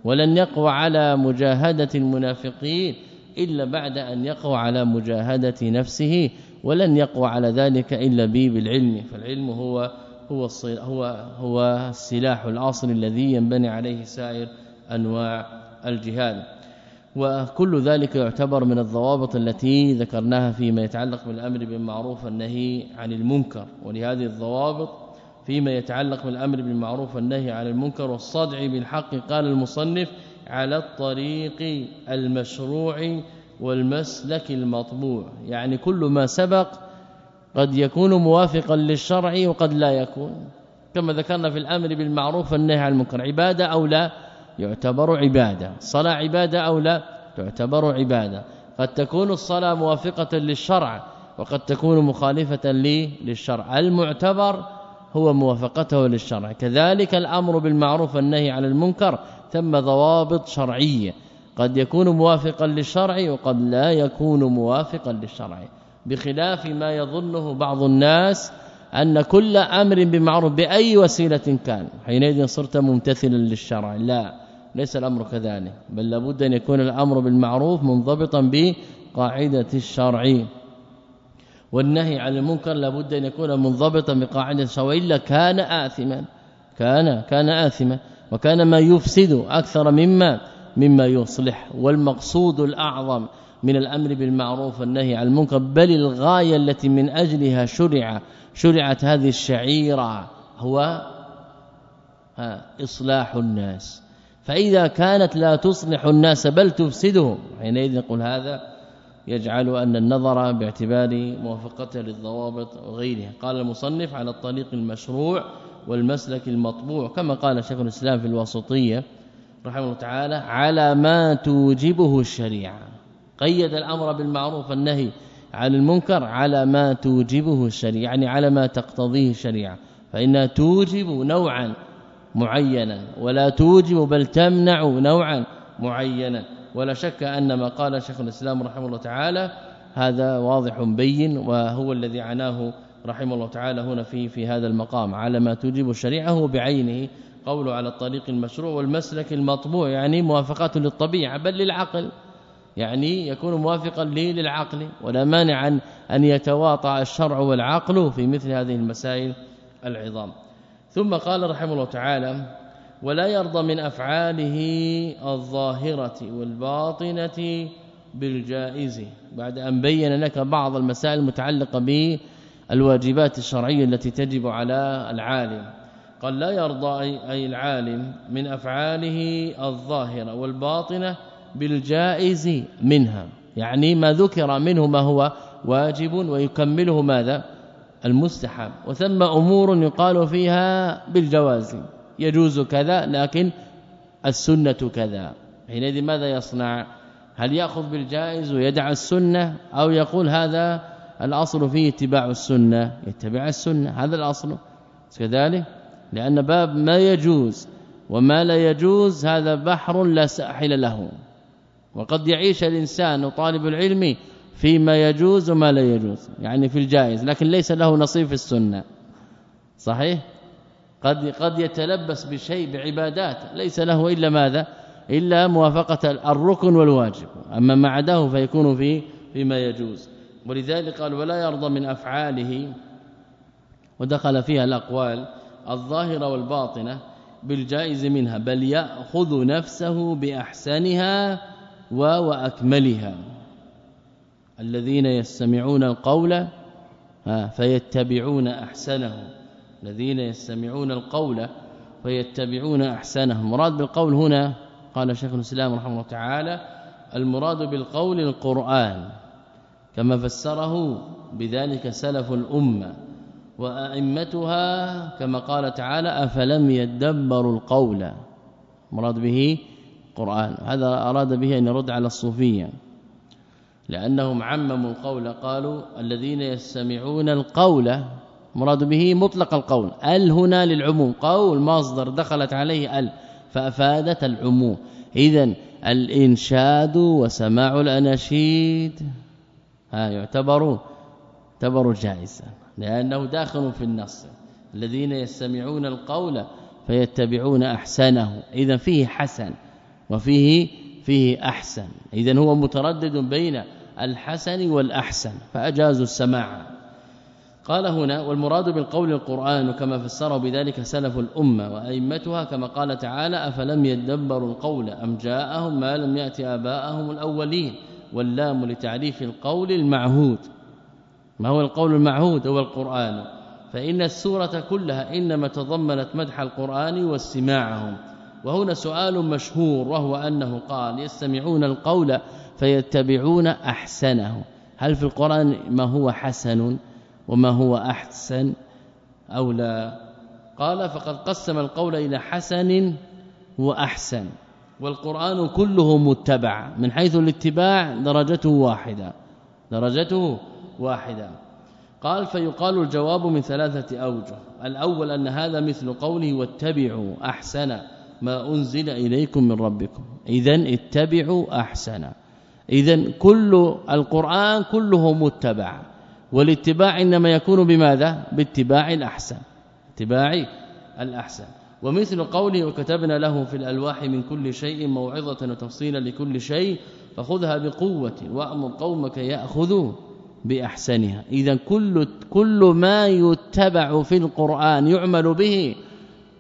ولن يقوى على مجاهدة المنافقين إلا بعد أن يقوى على مجاهدة نفسه ولن يقوى على ذلك إلا به بالعلم فالعلم هو هو هو هو السلاح الاصل الذي ينبني عليه سائر أنواع الجهاد. وكل ذلك يعتبر من الضوابط التي ذكرناها فيما يتعلق بالأمر بالمعروف والنهي عن المنكر. ولهذه الضوابط فيما يتعلق بالأمر بالمعروف والنهي عن المنكر والصدع بالحق قال المصنف على الطريق المشروع والمسلك المطبوع. يعني كل ما سبق قد يكون موافقا للشرع وقد لا يكون. كما ذكرنا في الأمر بالمعروف والنهي عن المنكر. عبادة أو لا يعتبر عبادة. صلاة عبادة أو لا تعتبر عبادة. قد تكون الصلاة موافقة للشرع وقد تكون مخالفة للشرع. المعتبر هو موافقته للشرع. كذلك الأمر بالمعروف والنهي عن المنكر ثم ضوابط شرعية. قد يكون موافقا للشرع وقد لا يكون موافقا للشرع. بخلاف ما يظنه بعض الناس أن كل أمر بمعروف بأي وسيلة كان. حينئذ صرت ممتثلا للشرع. لا. ليس الأمر كذلك بل لابد أن يكون الأمر بالمعروف منضبطا بقاعدة الشرع. والنهي عن المنكر لابد أن يكون منضبطا بقاعدة الشرع الا كان آثما كان كان آثما وكان ما يفسد أكثر مما مما يصلح. والمقصود الأعظم من الأمر بالمعروف والنهي عن المنكر بل الغاية التي من أجلها شرع شرعت هذه الشعيرة هو إصلاح الناس. فإذا كانت لا تصلح الناس بل تفسدهم حينئذ نقول هذا يجعل أن النظر باعتبار موافقته للضوابط وغيرها. قال المصنف على الطريق المشروع والمسلك المطبوع كما قال شيخ الإسلام في الوسطية رحمه الله تعالى على ما توجبه الشريعة. قيد الأمر بالمعروف والنهي عن المنكر على ما توجبه الشريعة يعني على ما تقتضيه الشريعة. فإنها توجب نوعا معينا ولا توجب بل تمنع نوعا معينا ولا شك أن ما قال شيخ الإسلام رحمه الله تعالى هذا واضح بين وهو الذي عناه رحمه الله تعالى هنا في في هذا المقام على ما توجب الشريعه بعينه قوله على الطريق المشروع والمسلك المطبوع يعني موافقة للطبيعة بل للعقل يعني يكون موافقا للعقل ولا مانع أن يتواطى الشرع والعقل في مثل هذه المسائل العظام. ثم قال رحمه الله تعالى ولا يرضى من أفعاله الظاهرة والباطنة بالجائز. بعد أن بين لك بعض المسائل المتعلقة بالواجبات الشرعية التي تجب على العالم. قال لا يرضى أي العالم من أفعاله الظاهرة والباطنة بالجائز منها. يعني ما ذكر منه ما هو واجب ويكمله ماذا؟ المستحب. وثم أمور يقال فيها بالجواز. يجوز كذا لكن السنة كذا. حينئذ ماذا يصنع؟ هل يأخذ بالجائز ويدع السنة أو يقول هذا الأصل فيه اتباع السنة؟ يتبع السنة. هذا الأصل. كذلك لأن باب ما يجوز وما لا يجوز هذا بحر لا ساحل له. وقد يعيش الإنسان طالب العلم فيما يجوز وما لا يجوز يعني في الجائز لكن ليس له نصيب في السنة. صحيح؟ قد قد يتلبس بشيء بعبادات ليس له إلا ماذا؟ إلا موافقة الركن والواجب. أما ما عداه فيكون في فيما يجوز. ولذلك قال ولا يرضى من أفعاله. ودخل فيها الأقوال الظاهرة والباطنة بالجائز منها بل يأخذ نفسه بأحسنها وأكملها. الذين يستمعون القول فيتبعون أحسنه. الذين يستمعون القول فيتبعون أحسنه. مراد بالقول هنا قال شيخ الإسلام رحمه الله تعالى المراد بالقول القرآن كما فسره بذلك سلف الأمة وأئمتها كما قال تعالى أفلم يدبروا القول. مراد به قرآن. هذا أراد به أن يرد على الصوفية. لأنهم عمموا القول قالوا الذين يستمعون القول مراد به مطلق القول ال هنا للعموم قول مصدر دخلت عليه ال فأفادت العموم. اذا الإنشاد وسماع الأناشيد ها يعتبر يعتبر جائزا لأنه داخل في النص. الذين يستمعون القول فيتبعون أحسنه. اذا فيه حسن وفيه فيه أحسن. اذا هو متردد بين الحسن والأحسن فاجازوا السماع. قال هنا والمراد بالقول القرآن كما فسره بذلك سلف الأمة وأئمتها كما قال تعالى أفلم يدبروا القول أم جاءهم ما لم ياتي آباءهم الأولين؟ واللام لتعريف القول المعهود. ما هو القول المعهود؟ هو القرآن. فإن السورة كلها إنما تضمنت مدح القرآن واستماعهم. وهنا سؤال مشهور وهو أنه قال يستمعون القول فيتبعون أحسنه. هل في القرآن ما هو حسن وما هو أحسن أو لا؟ قال فقد قسم القول إلى حسن وأحسن. والقرآن كله متبع من حيث الاتباع درجته واحدة. درجته واحدة. قال فيقال الجواب من ثلاثة أوجه. الأول أن هذا مثل قوله واتبعوا أحسن ما أنزل إليكم من ربكم. اذا اتبعوا أحسن. اذا كل القرآن كله متبع والاتباع إنما يكون بماذا؟ باتباع الأحسن اتباع الأحسن. ومثل قوله وكتبنا له في الألواح من كل شيء موعظة وتفصيلا لكل شيء فخذها بقوة وأمر قومك ياخذوا بأحسنها. اذا كل كل ما يتبع في القرآن يعمل به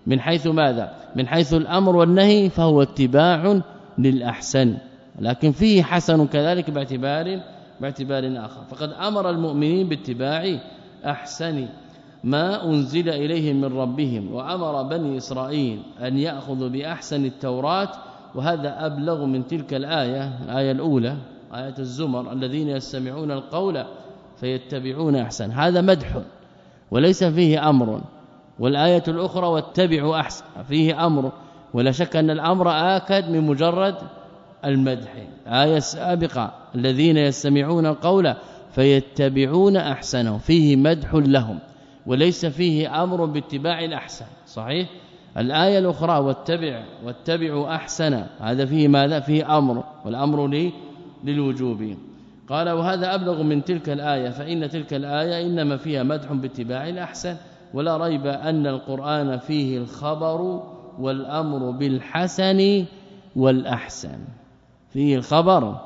من حيث ماذا؟ من حيث الأمر والنهي فهو اتباع للأحسن. لكن فيه حسن كذلك باعتبار باعتبار آخر. فقد أمر المؤمنين باتباع أحسن ما أنزل إليهم من ربهم وأمر بني إسرائيل أن يأخذوا بأحسن التوراة وهذا أبلغ من تلك الآية الآية الأولى آية الزمر الذين يستمعون القول فيتبعون أحسن. هذا مدح وليس فيه أمر. والآية الأخرى واتبعوا أحسن فيه أمر. ولا شك أن الأمر آكد من مجرد المدح. آية سابقة الذين يستمعون القول فيتبعون أحسنه فيه مدح لهم وليس فيه أمر باتباع الأحسن. صحيح؟ الآية الأخرى واتبع واتبعوا أحسن. هذا فيه ماذا؟ فيه أمر والأمر لي للوجوب. قال وهذا أبلغ من تلك الآية فإن تلك الآية إنما فيها مدح باتباع الأحسن ولا ريب أن القرآن فيه الخبر والأمر بالحسن والأحسن. فيه الخبر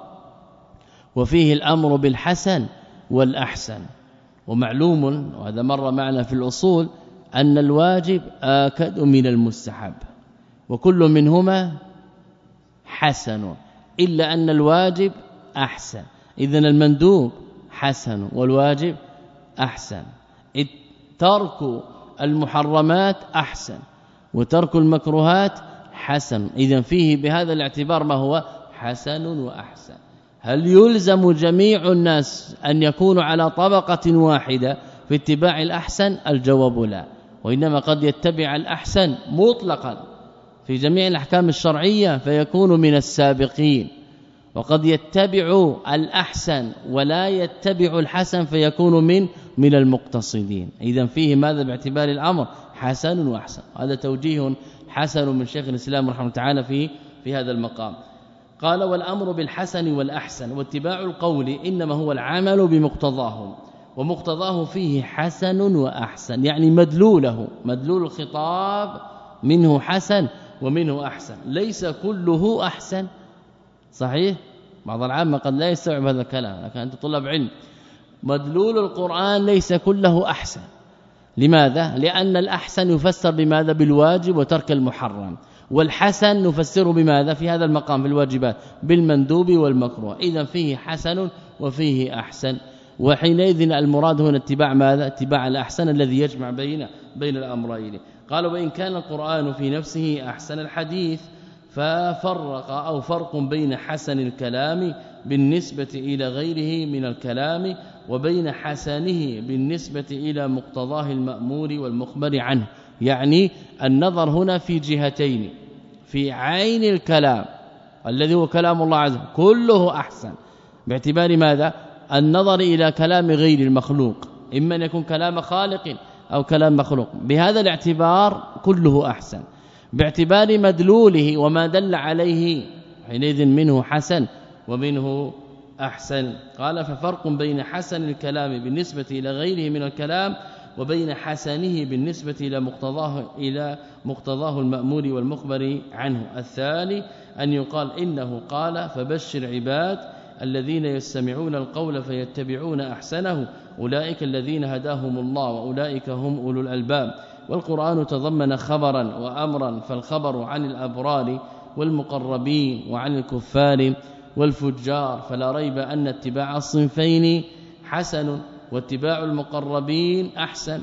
وفيه الأمر بالحسن والأحسن. ومعلوم وهذا مر معنا في الأصول أن الواجب آكد من المستحب وكل منهما حسن إلا أن الواجب أحسن. اذا المندوب حسن والواجب أحسن. ترك المحرمات أحسن وترك المكروهات حسن. اذا فيه بهذا الاعتبار ما هو حسن وأحسن. هل يلزم جميع الناس أن يكونوا على طبقة واحدة في اتباع الأحسن؟ الجواب لا. وإنما قد يتبع الأحسن مطلقا في جميع الأحكام الشرعية فيكون من السابقين. وقد يتبع الأحسن ولا يتبع الحسن فيكون من من المقتصدين. اذا فيه ماذا باعتبار الأمر؟ حسن وأحسن. هذا توجيه حسن من شيخ الإسلام رحمه الله تعالى في في هذا المقام. قال والأمر بالحسن والأحسن واتباع القول إنما هو العمل بمقتضاه ومقتضاه فيه حسن وأحسن يعني مدلوله مدلول الخطاب منه حسن ومنه أحسن ليس كله أحسن. صحيح؟ بعض العامه قد لا يستوعب هذا الكلام لكن أنت طلاب علم. مدلول القرآن ليس كله أحسن. لماذا؟ لأن الأحسن يفسر بماذا بالواجب وترك المحرم. والحسن نفسره بماذا؟ في هذا المقام في الواجبات بالمندوب والمكروه. اذا فيه حسن وفيه أحسن. وحينئذ المراد هنا اتباع ماذا؟ اتباع الأحسن الذي يجمع بين بين الأمرين. قال وإن كان القرآن في نفسه أحسن الحديث ففرق أو فرق بين حسن الكلام بالنسبة إلى غيره من الكلام وبين حسنه بالنسبة إلى مقتضاه المأمور والمخبر عنه. يعني النظر هنا في جهتين في عين الكلام الذي هو كلام الله عز وجل كله أحسن. باعتبار ماذا؟ النظر إلى كلام غير المخلوق إما أن يكون كلام خالق أو كلام مخلوق. بهذا الاعتبار كله أحسن. باعتبار مدلوله وما دل عليه حينئذ منه حسن ومنه أحسن. قال ففرق بين حسن الكلام بالنسبة إلى غيره من الكلام وبين حسنه بالنسبة إلى مقتضاه إلى مقتضاه المأمور والمخبر عنه. الثاني أن يقال إنه قال فبشر عباد الذين يستمعون القول فيتبعون أحسنه أولئك الذين هداهم الله وأولئك هم أولو الألباب. والقرآن تضمن خبرا وامرا فالخبر عن الأبرار والمقربين وعن الكفار والفجار فلا ريب أن اتباع الصنفين حسن. واتباع المقربين أحسن.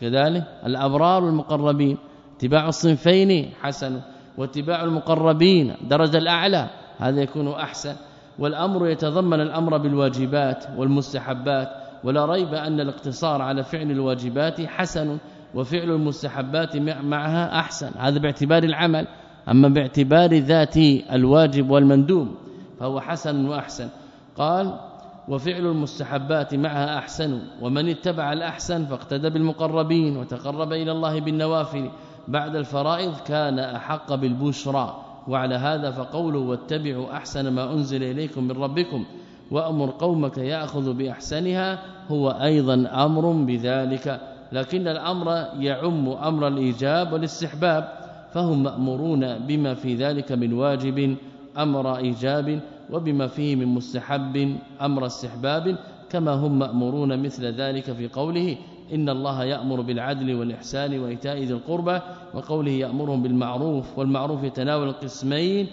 كذلك الأبرار والمقربين اتباع الصنفين حسن. واتباع المقربين درجة الأعلى هذا يكون أحسن. والأمر يتضمن الأمر بالواجبات والمستحبات. ولا ريب أن الاقتصار على فعل الواجبات حسن وفعل المستحبات معها أحسن. هذا باعتبار العمل. أما باعتبار ذات الواجب والمندوب فهو حسن وأحسن. قال وفعل المستحبات معها أحسن ومن اتبع الأحسن فاقتدى بالمقربين وتقرب إلى الله بالنوافل. بعد الفرائض كان أحق بالبشرى وعلى هذا فقوله واتبعوا أحسن ما أنزل إليكم من ربكم وأمر قومك يأخذ بأحسنها هو أيضا أمر بذلك. لكن الأمر يعم أمر الإيجاب والاستحباب فهم مأمورون بما في ذلك من واجب أمر إيجاب وبما فيه من مستحب أمر استحباب كما هم مأمورون مثل ذلك في قوله إن الله يأمر بالعدل والإحسان وإيتاء ذي القربى وقوله يأمرهم بالمعروف والمعروف يتناول القسمين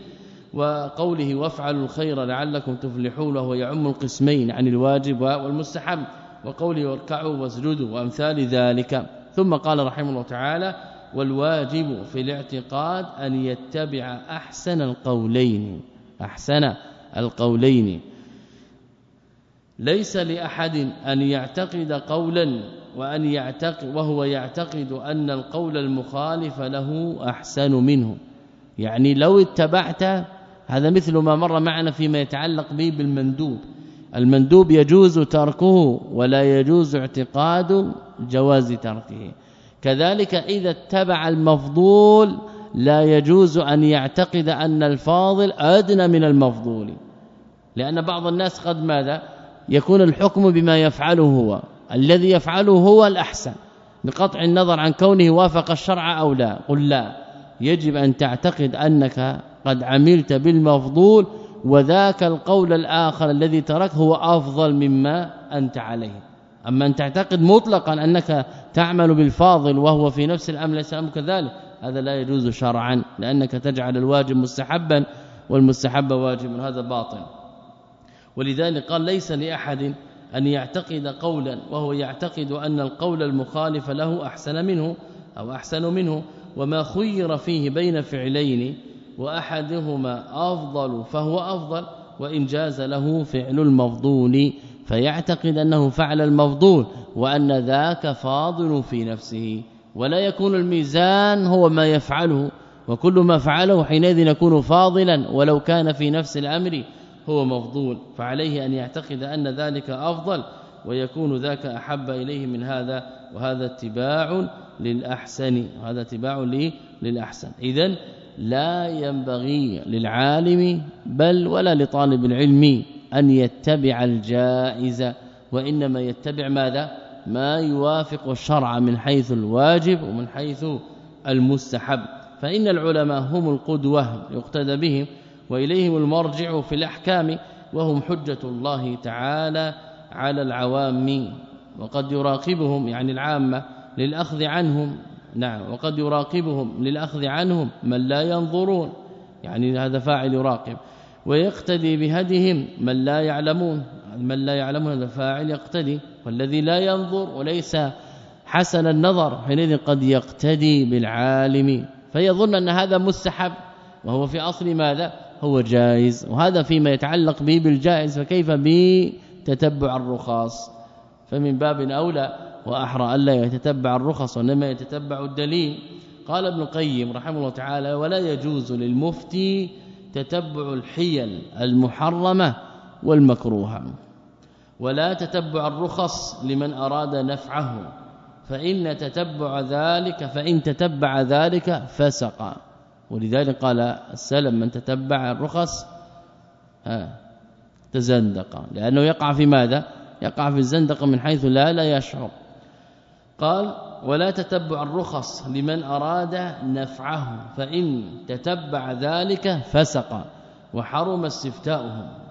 وقوله وافعلوا الخير لعلكم تفلحون وهو يعم القسمين عن الواجب والمستحب وقوله واركعوا واسجدوا وأمثال ذلك. ثم قال رحمه الله تعالى والواجب في الاعتقاد أن يتبع أحسن القولين. أحسن. القولين. ليس لأحد أن يعتقد قولا وأن يعتقد وهو يعتقد أن القول المخالف له أحسن منه. يعني لو اتبعت هذا مثل ما مر معنا فيما يتعلق به بالمندوب. المندوب يجوز تركه ولا يجوز اعتقاد جواز تركه. كذلك إذا اتبع المفضول لا يجوز أن يعتقد أن الفاضل أدنى من المفضول. لأن بعض الناس قد ماذا؟ يكون الحكم بما يفعله هو. الذي يفعله هو الأحسن. بقطع النظر عن كونه وافق الشرع أو لا. قل لا. يجب أن تعتقد أنك قد عملت بالمفضول وذاك القول الآخر الذي ترك هو أفضل مما أنت عليه. أما أن تعتقد مطلقا أنك تعمل بالفاضل وهو في نفس الأمر ليس كذلك هذا لا يجوز شرعا لأنك تجعل الواجب مستحبا والمستحب واجب هذا باطل. ولذلك قال ليس لأحد أن يعتقد قولا وهو يعتقد أن القول المخالف له أحسن منه أو أحسن منه وما خير فيه بين فعلين وأحدهما أفضل فهو أفضل وإن جاز له فعل المفضول فيعتقد أنه فعل المفضول وأن ذاك فاضل في نفسه. ولا يكون الميزان هو ما يفعله وكل ما فعله حينئذ يكون فاضلا ولو كان في نفس الأمر هو مفضول. فعليه أن يعتقد أن ذلك أفضل ويكون ذاك أحب إليه من هذا وهذا اتباع للأحسن وهذا اتباع للأحسن. اذا لا ينبغي للعالم بل ولا لطالب العلم أن يتبع الجائز وإنما يتبع ماذا؟ ما يوافق الشرع من حيث الواجب ومن حيث المستحب. فإن العلماء هم القدوة يقتدى بهم وإليهم المرجع في الأحكام وهم حجة الله تعالى على العوام. وقد يراقبهم يعني العامة للأخذ عنهم. نعم وقد يراقبهم للأخذ عنهم من لا ينظرون. يعني هذا فاعل يراقب. ويقتدي بهدهم من لا يعلمون. من لا يعلمون هذا فاعل يقتدي. والذي لا ينظر وليس حسن النظر حينئذ قد يقتدي بالعالم. فيظن أن هذا مستحب. وهو في أصل ماذا؟ هو جائز. وهذا فيما يتعلق به بالجائز فكيف بتتبع الرخص؟ فمن باب أولى وأحرى الا يتتبع الرخص وإنما يتتبع الدليل. قال ابن القيم رحمه الله تعالى ولا يجوز للمفتي تتبع الحيل المحرمة والمكروهة. ولا تتبع الرخص لمن أراد نفعه فإن تتبع ذلك فإن تتبع ذلك فسق. ولذلك قال السلم من تتبع الرخص ها تزندق. لأنه يقع في ماذا؟ يقع في الزندقه من حيث لا لا يشعر. قال ولا تتبع الرخص لمن أراد نفعه فإن تتبع ذلك فسق وحرم استفتاؤهم.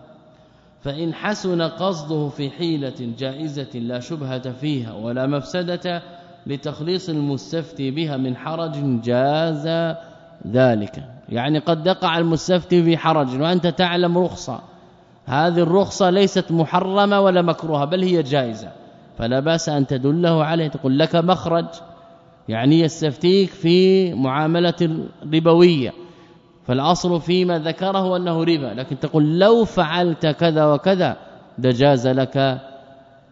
فإن حسن قصده في حيلة جائزة لا شبهة فيها ولا مفسدة لتخليص المستفتي بها من حرج جاز ذلك. يعني قد يقع المستفتي في حرج وأنت تعلم رخصة. هذه الرخصة ليست محرمة ولا مكروهة بل هي جائزة. فلا بأس أن تدله عليه تقول لك مخرج. يعني يستفتيك في معاملة ربوية. فالأصل فيما ذكره أنه ربا لكن تقول لو فعلت كذا وكذا دجاز لك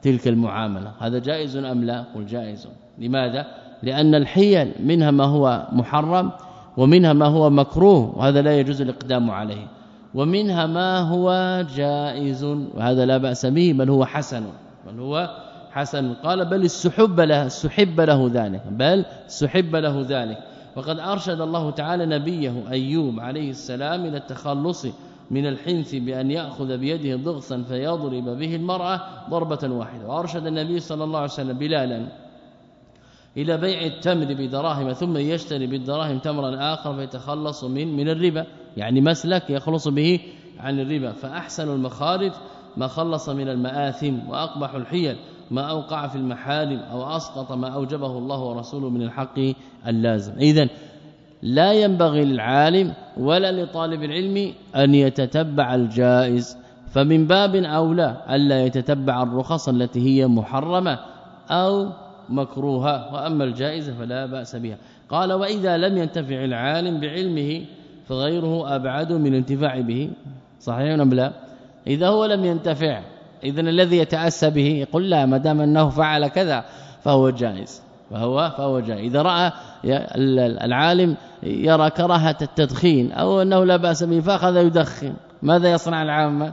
تلك المعاملة. هذا جائز أم لا؟ قل جائز. لماذا؟ لأن الحيل منها ما هو محرم ومنها ما هو مكروه وهذا لا يجوز الإقدام عليه. ومنها ما هو جائز وهذا لا بأس به بل هو حسن بل هو حسن. قال بل السحب له السحب له ذلك بل سحب له ذلك. وقد أرشد الله تعالى نبيه أيوب عليه السلام إلى التخلص من الحنث بأن يأخذ بيده ضغصا فيضرب به المرأة ضربة واحدة. وأرشد النبي صلى الله عليه وسلم بلالا إلى بيع التمر بدراهم ثم يشتري بالدراهم تمرا آخر فيتخلص من من الربا يعني مسلك يخلص به عن الربا. فأحسن المخارج ما خلص من المآثم وأقبح الحيل. ما أوقع في المحارم أو أسقط ما أوجبه الله ورسوله من الحق اللازم. اذا لا ينبغي للعالم ولا لطالب العلم أن يتتبع الجائز فمن باب أولى ألا يتتبع الرخص التي هي محرمة أو مكروهة وأما الجائزة فلا بأس بها. قال وإذا لم ينتفع العالم بعلمه فغيره أبعد من الانتفاع به. صحيح أم لا؟ إذا هو لم ينتفع اذا الذي يتأسى به يقول لا ما دام أنه فعل كذا فهو جائز. فهو فهو جائز. إذا رأى العالم يرى كراهة التدخين أو أنه لا بأس به فأخذ يدخن. ماذا يصنع العامه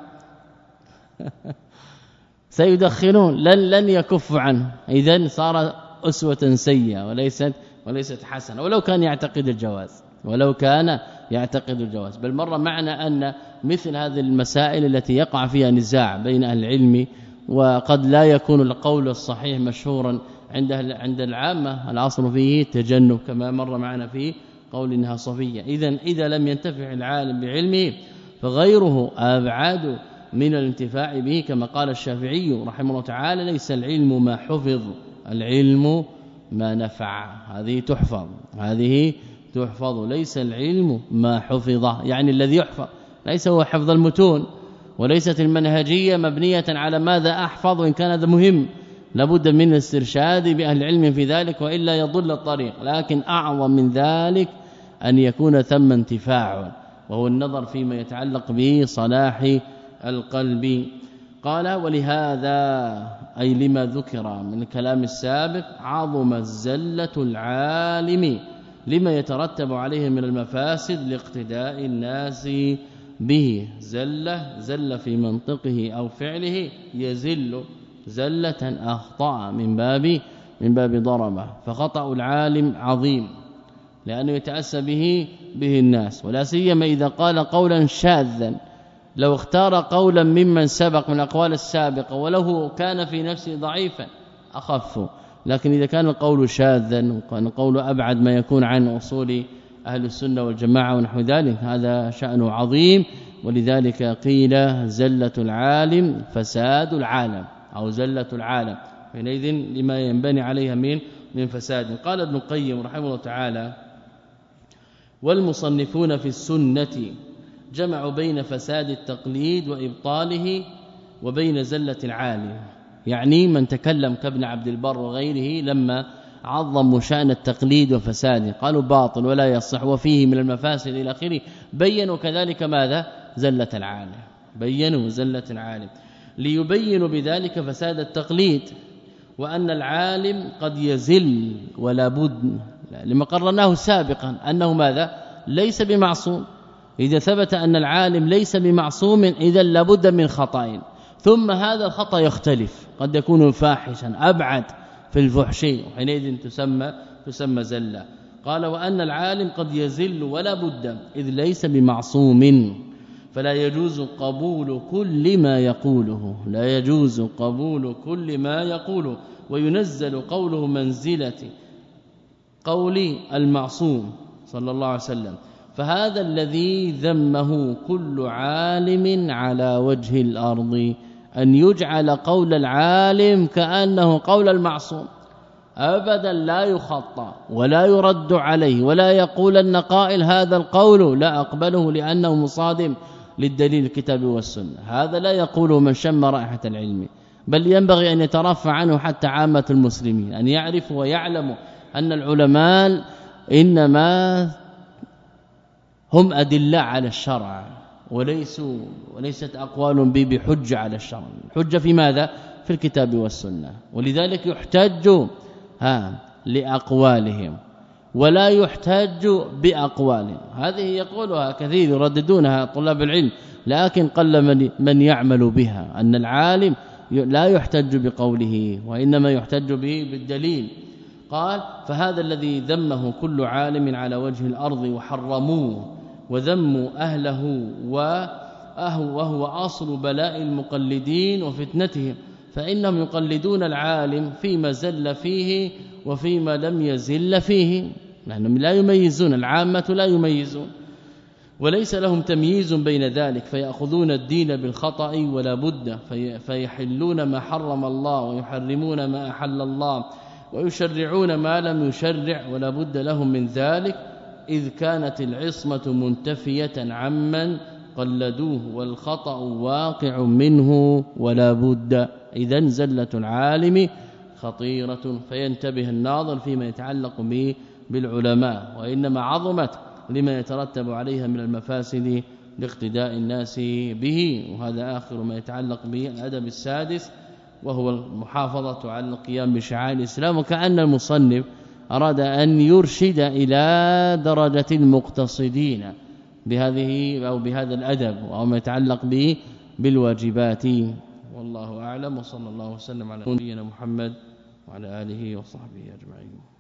سيدخنون. لن لن يكف عنه. اذا صار أسوة سيئة وليست وليست حسنة. ولو كان يعتقد الجواز ولو كان يعتقد الجواز. بل مر معنا أن مثل هذه المسائل التي يقع فيها نزاع بين أهل العلم وقد لا يكون القول الصحيح مشهورا عند عند العامة. الاصل فيه تجنب كما مر معنا في قول انها صفية. اذا إذا لم ينتفع العالم بعلمه فغيره أبعد من الانتفاع به. كما قال الشافعي رحمه الله تعالى ليس العلم ما حفظ العلم ما نفع هذه تحفظ هذه تحفظ. ليس العلم ما حفظ يعني الذي يحفظ. ليس هو حفظ المتون وليست المنهجية مبنية على ماذا أحفظ وان كان هذا مهم. لابد من الاسترشاد بأهل العلم في ذلك وإلا يضل الطريق. لكن أعظم من ذلك أن يكون ثم انتفاع وهو النظر فيما يتعلق به صلاح القلب. قال ولهذا أي لما ذكر من الكلام السابق عظم الزلة العالم لما يترتب عليه من المفاسد لاقتداء الناس به. زله زل في منطقه أو فعله يزل زلة أخطأ من باب من باب ضربة فخطأ العالم عظيم لأنه يتأسى به به الناس. ولا سيما إذا قال قولا شاذا. لو اختار قولا ممن سبق من الأقوال السابقة وله كان في نفسه ضعيفا أخف. لكن إذا كان القول شاذا وكان القول أبعد ما يكون عن أصول أهل السنة والجماعة ونحو ذلك. هذا شأنه عظيم ولذلك قيل زلة العالم فساد العالم أو زلة العالم. حينئذ لما ينبني عليها من من فساد. قال ابن القيم رحمه الله تعالى والمصنفون في السنة جمعوا بين فساد التقليد وإبطاله وبين زلة العالم. يعني من تكلم كابن عبد البر وغيره لما عظموا شأن التقليد وفساده. قالوا باطل ولا يصح وفيه من المفاسد إلى آخره. بينوا كذلك ماذا؟ زلة العالم. بينوا زلة العالم. ليبينوا بذلك فساد التقليد وأن العالم قد يزل ولا بد. لما قررناه سابقا أنه ماذا؟ ليس بمعصوم. إذا ثبت أن العالم ليس بمعصوم اذا لابد من خطا ثم هذا الخطأ يختلف. قد يكون فاحشا أبعد. في الفحش وحينئذ تسمى تسمى زلة. قال وأن العالم قد يزل ولا بد إذ ليس بمعصوم. فلا يجوز قبول كل ما يقوله. لا يجوز قبول كل ما يقوله. وينزل قوله منزلة قول المعصوم صلى الله عليه وسلم. فهذا الذي ذمه كل عالم على وجه الأرض. أن يجعل قول العالم كأنه قول المعصوم. أبدا لا يخطى ولا يرد عليه ولا يقول أن قائل هذا القول لا أقبله لأنه مصادم للدليل الكتاب والسنة. هذا لا يقوله من شم رائحة العلم بل ينبغي أن يترفع عنه حتى عامة المسلمين أن يعرفوا ويعلموا أن العلماء إنما هم أدلة على الشرع. وليسوا وليست اقوال بحجة على الشرع. حجة في ماذا؟ في الكتاب والسنة. ولذلك يحتج ها لأقوالهم ولا يحتج بأقوالهم. هذه يقولها كثير يرددونها طلاب العلم لكن قل من, من يعمل بها أن العالم لا يحتج بقوله وإنما يحتج به بالدليل. قال فهذا الذي ذمه كل عالم على وجه الأرض وحرموه وذموا أهله وهو أصل بلاء المقلدين وفتنتهم. فإنهم يقلدون العالم فيما زل فيه وفيما لم يزل فيه. لأنهم لا يميزون العامة لا يميزون. وليس لهم تمييز بين ذلك فيأخذون الدين بالخطأ ولا بد في فيحلون ما حرم الله ويحرمون ما أحل الله ويشرعون ما لم يشرع ولا بد لهم من ذلك. إذ كانت العصمة منتفية عمن قلدوه والخطأ واقع منه ولا بد. اذا زلة العالم خطيرة فينتبه الناظر فيما يتعلق به بالعلماء وإنما عظمت لما يترتب عليها من المفاسد لاقتداء الناس به. وهذا آخر ما يتعلق به الادب السادس وهو المحافظة على القيام بشعائر الإسلام وكأن المصنف أراد أن يرشد إلى درجة المقتصدين بهذه أو بهذا الأدب وما يتعلق به بالواجبات. والله أعلم. وصلى الله وسلم على نبينا محمد وعلى آله وصحبه أجمعين.